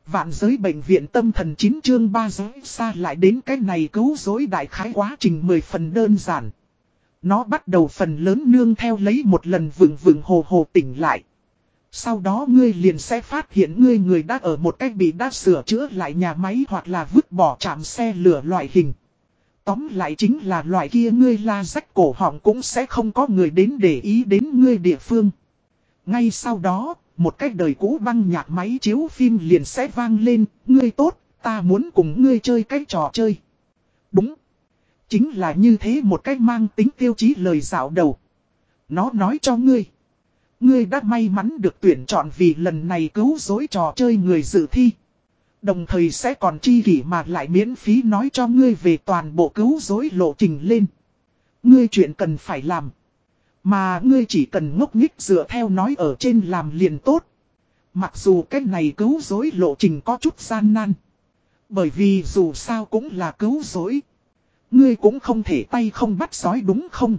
Vạn giới bệnh viện tâm thần 9 chương 3 giới xa lại đến cái này cứu dối đại khái quá trình 10 phần đơn giản nó bắt đầu phần lớn nương theo lấy một lần vừng vừng hồ hồ tỉnh lại. Sau đó ngươi liền sẽ phát hiện ngươi người đã ở một cách bị đã sửa chữa lại nhà máy hoặc là vứt bỏ chạm xe lửa loại hình. Tóm lại chính là loại kia ngươi la rách cổ họng cũng sẽ không có người đến để ý đến ngươi địa phương. Ngay sau đó, một cách đời cũ băng nhạc máy chiếu phim liền sẽ vang lên, ngươi tốt, ta muốn cùng ngươi chơi cái trò chơi. Đúng. Chính là như thế một cách mang tính tiêu chí lời dạo đầu. Nó nói cho ngươi. Ngươi đã may mắn được tuyển chọn vì lần này cứu dối trò chơi người dự thi. Đồng thời sẽ còn chi kỷ mà lại miễn phí nói cho ngươi về toàn bộ cứu dối lộ trình lên. Ngươi chuyện cần phải làm. Mà ngươi chỉ cần ngốc nghích dựa theo nói ở trên làm liền tốt. Mặc dù cái này cứu dối lộ trình có chút gian nan. Bởi vì dù sao cũng là cứu dối. Ngươi cũng không thể tay không bắt sói đúng không?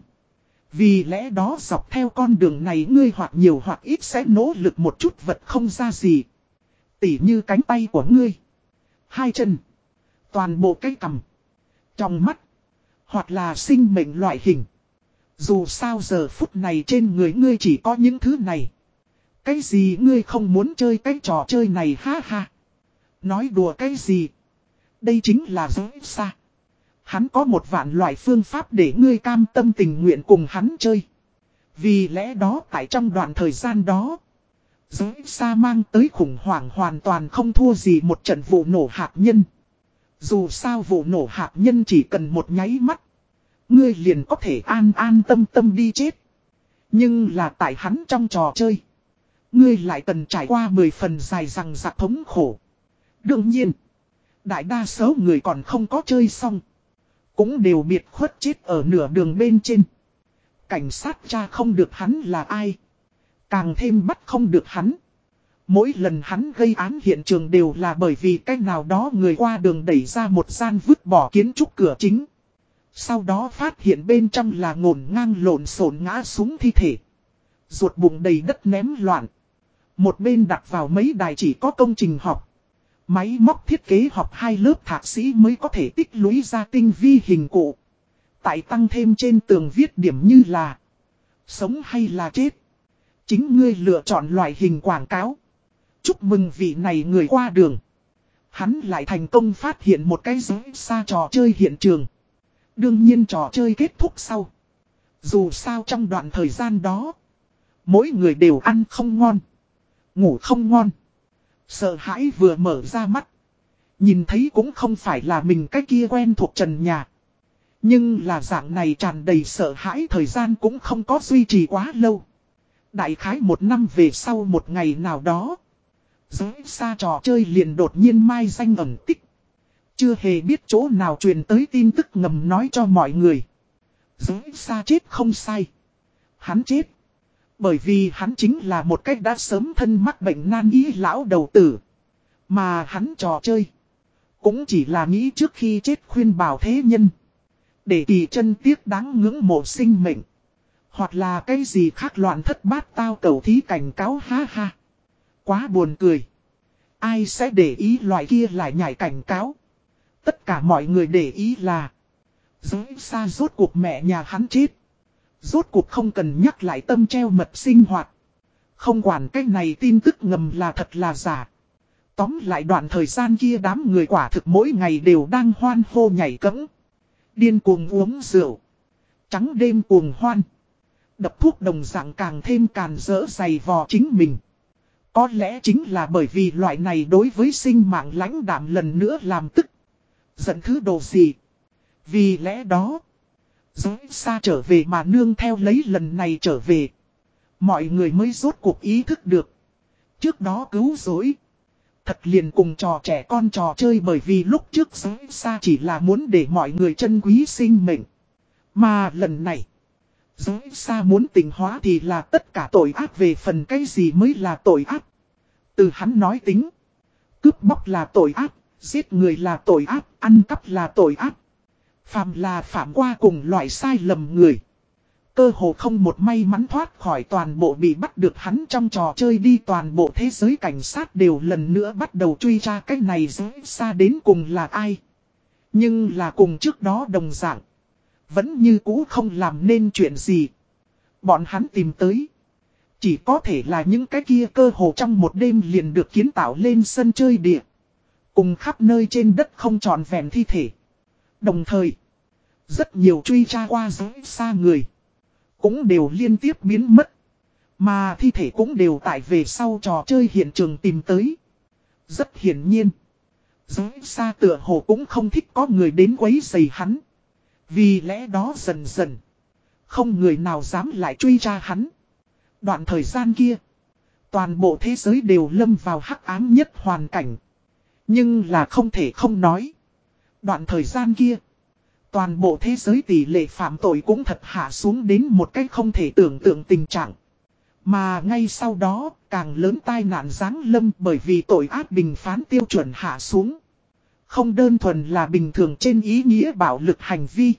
Vì lẽ đó dọc theo con đường này ngươi hoặc nhiều hoặc ít sẽ nỗ lực một chút vật không ra gì. Tỉ như cánh tay của ngươi. Hai chân. Toàn bộ cái cầm. Trong mắt. Hoặc là sinh mệnh loại hình. Dù sao giờ phút này trên người ngươi chỉ có những thứ này. Cái gì ngươi không muốn chơi cái trò chơi này ha ha. Nói đùa cái gì. Đây chính là giới xa. Hắn có một vạn loại phương pháp để ngươi cam tâm tình nguyện cùng hắn chơi. Vì lẽ đó tại trong đoạn thời gian đó. Giới xa mang tới khủng hoảng hoàn toàn không thua gì một trận vụ nổ hạt nhân. Dù sao vụ nổ hạt nhân chỉ cần một nháy mắt. Ngươi liền có thể an an tâm tâm đi chết. Nhưng là tại hắn trong trò chơi. Ngươi lại cần trải qua 10 phần dài rằng giặc thống khổ. Đương nhiên. Đại đa số người còn không có chơi xong. Cũng đều biệt khuất chết ở nửa đường bên trên. Cảnh sát cha không được hắn là ai. Càng thêm bắt không được hắn. Mỗi lần hắn gây án hiện trường đều là bởi vì cách nào đó người qua đường đẩy ra một gian vứt bỏ kiến trúc cửa chính. Sau đó phát hiện bên trong là ngổn ngang lộn xộn ngã xuống thi thể. Ruột bụng đầy đất ném loạn. Một bên đặt vào mấy đài chỉ có công trình học. Máy móc thiết kế học hai lớp thạc sĩ mới có thể tích lũy ra tinh vi hình cụ. Tại tăng thêm trên tường viết điểm như là, Sống hay là chết Chính ngươi lựa chọn loại hình quảng cáo Chúc mừng vị này người qua đường Hắn lại thành công phát hiện một cái giới xa trò chơi hiện trường Đương nhiên trò chơi kết thúc sau Dù sao trong đoạn thời gian đó, Mỗi người đều ăn không ngon, Ngủ không ngon Sợ hãi vừa mở ra mắt. Nhìn thấy cũng không phải là mình cái kia quen thuộc trần nhà. Nhưng là dạng này tràn đầy sợ hãi thời gian cũng không có duy trì quá lâu. Đại khái một năm về sau một ngày nào đó. Giới xa trò chơi liền đột nhiên mai danh ẩn tích. Chưa hề biết chỗ nào truyền tới tin tức ngầm nói cho mọi người. dưới xa chết không sai. Hắn chết. Bởi vì hắn chính là một cách đã sớm thân mắc bệnh nan y lão đầu tử. Mà hắn trò chơi. Cũng chỉ là nghĩ trước khi chết khuyên bảo thế nhân. Để kỳ chân tiếc đáng ngưỡng mộ sinh mệnh. Hoặc là cái gì khác loạn thất bát tao cầu thí cảnh cáo ha ha. Quá buồn cười. Ai sẽ để ý loại kia lại nhảy cảnh cáo. Tất cả mọi người để ý là. Giới xa rốt cuộc mẹ nhà hắn chết. Rốt cuộc không cần nhắc lại tâm treo mật sinh hoạt. Không quản cái này tin tức ngầm là thật là giả. Tóm lại đoạn thời gian kia đám người quả thực mỗi ngày đều đang hoan hô nhảy cẫng. Điên cuồng uống rượu. Trắng đêm cuồng hoan. Đập thuốc đồng dạng càng thêm càn rỡ dày vò chính mình. Có lẽ chính là bởi vì loại này đối với sinh mạng lãnh đạm lần nữa làm tức. Giận thứ đồ gì. Vì lẽ đó. Giới xa trở về mà nương theo lấy lần này trở về. Mọi người mới rốt cuộc ý thức được. Trước đó cứu dối. Thật liền cùng trò trẻ con trò chơi bởi vì lúc trước giới xa chỉ là muốn để mọi người chân quý sinh mệnh. Mà lần này. Giới xa muốn tình hóa thì là tất cả tội ác về phần cái gì mới là tội ác. Từ hắn nói tính. Cướp bóc là tội ác, giết người là tội ác, ăn cắp là tội ác. phạm là phạm qua cùng loại sai lầm người. Cơ hồ không một may mắn thoát khỏi toàn bộ bị bắt được hắn trong trò chơi đi toàn bộ thế giới cảnh sát đều lần nữa bắt đầu truy tra cái này dễ xa đến cùng là ai. Nhưng là cùng trước đó đồng dạng. Vẫn như cũ không làm nên chuyện gì. Bọn hắn tìm tới. Chỉ có thể là những cái kia cơ hồ trong một đêm liền được kiến tạo lên sân chơi địa. Cùng khắp nơi trên đất không tròn vẹn thi thể. Đồng thời, rất nhiều truy tra qua giới xa người, cũng đều liên tiếp biến mất. Mà thi thể cũng đều tại về sau trò chơi hiện trường tìm tới. Rất hiển nhiên, giới xa tựa hồ cũng không thích có người đến quấy rầy hắn. Vì lẽ đó dần dần, không người nào dám lại truy tra hắn. Đoạn thời gian kia, toàn bộ thế giới đều lâm vào hắc ám nhất hoàn cảnh. Nhưng là không thể không nói. Đoạn thời gian kia, toàn bộ thế giới tỷ lệ phạm tội cũng thật hạ xuống đến một cách không thể tưởng tượng tình trạng. Mà ngay sau đó, càng lớn tai nạn giáng lâm bởi vì tội ác bình phán tiêu chuẩn hạ xuống. Không đơn thuần là bình thường trên ý nghĩa bạo lực hành vi.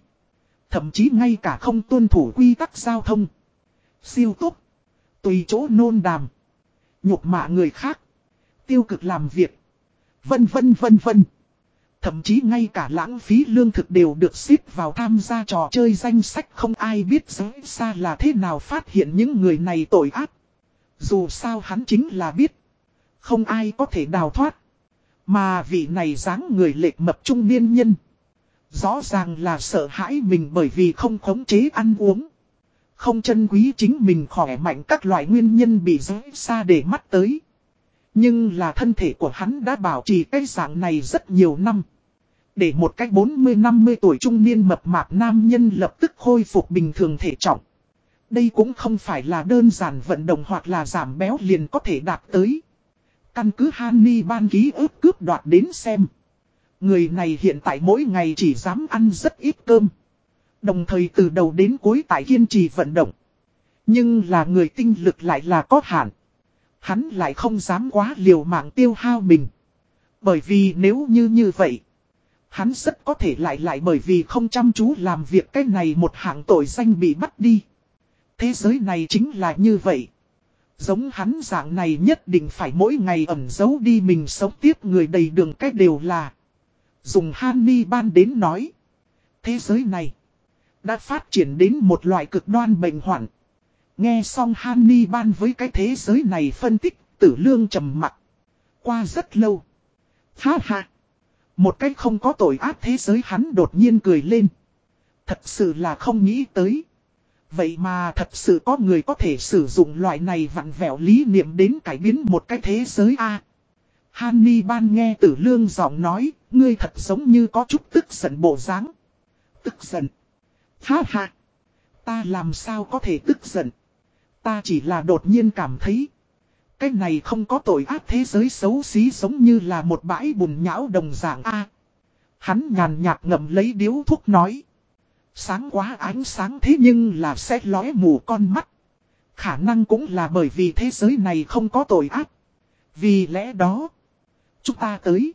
Thậm chí ngay cả không tuân thủ quy tắc giao thông. Siêu túc. Tùy chỗ nôn đàm. Nhục mạ người khác. Tiêu cực làm việc. Vân vân vân vân. Thậm chí ngay cả lãng phí lương thực đều được xếp vào tham gia trò chơi danh sách không ai biết giới xa là thế nào phát hiện những người này tội ác. Dù sao hắn chính là biết. Không ai có thể đào thoát. Mà vị này dáng người lệch mập trung niên nhân. Rõ ràng là sợ hãi mình bởi vì không khống chế ăn uống. Không chân quý chính mình khỏe mạnh các loại nguyên nhân bị giới xa để mắt tới. Nhưng là thân thể của hắn đã bảo trì cái dạng này rất nhiều năm. Để một cách 40-50 tuổi trung niên mập mạp nam nhân lập tức khôi phục bình thường thể trọng. Đây cũng không phải là đơn giản vận động hoặc là giảm béo liền có thể đạt tới. Căn cứ Hany ban ký ước cướp đoạt đến xem. Người này hiện tại mỗi ngày chỉ dám ăn rất ít cơm. Đồng thời từ đầu đến cuối tại kiên trì vận động. Nhưng là người tinh lực lại là có hạn. Hắn lại không dám quá liều mạng tiêu hao mình. Bởi vì nếu như như vậy. Hắn rất có thể lại lại bởi vì không chăm chú làm việc cái này một hạng tội danh bị bắt đi. Thế giới này chính là như vậy. Giống hắn dạng này nhất định phải mỗi ngày ẩn giấu đi mình sống tiếp người đầy đường cách đều là. Dùng Hanni ban đến nói. Thế giới này đã phát triển đến một loại cực đoan bệnh hoạn. Nghe xong Hanni ban với cái thế giới này phân tích, tử lương trầm mặt. Qua rất lâu. Ha ha. Một cách không có tội ác thế giới hắn đột nhiên cười lên. Thật sự là không nghĩ tới. Vậy mà thật sự có người có thể sử dụng loại này vặn vẹo lý niệm đến cải biến một cái thế giới A. Hanni ban nghe tử lương giọng nói, ngươi thật giống như có chút tức giận bộ dáng. Tức giận. Ha ha. Ta làm sao có thể tức giận. Ta chỉ là đột nhiên cảm thấy. Cái này không có tội ác thế giới xấu xí giống như là một bãi bùn nhão đồng dạng A. hắn nhàn nhạt ngậm lấy điếu thuốc nói. Sáng quá ánh sáng thế nhưng là sẽ lóe mù con mắt. Khả năng cũng là bởi vì thế giới này không có tội ác. Vì lẽ đó, chúng ta tới.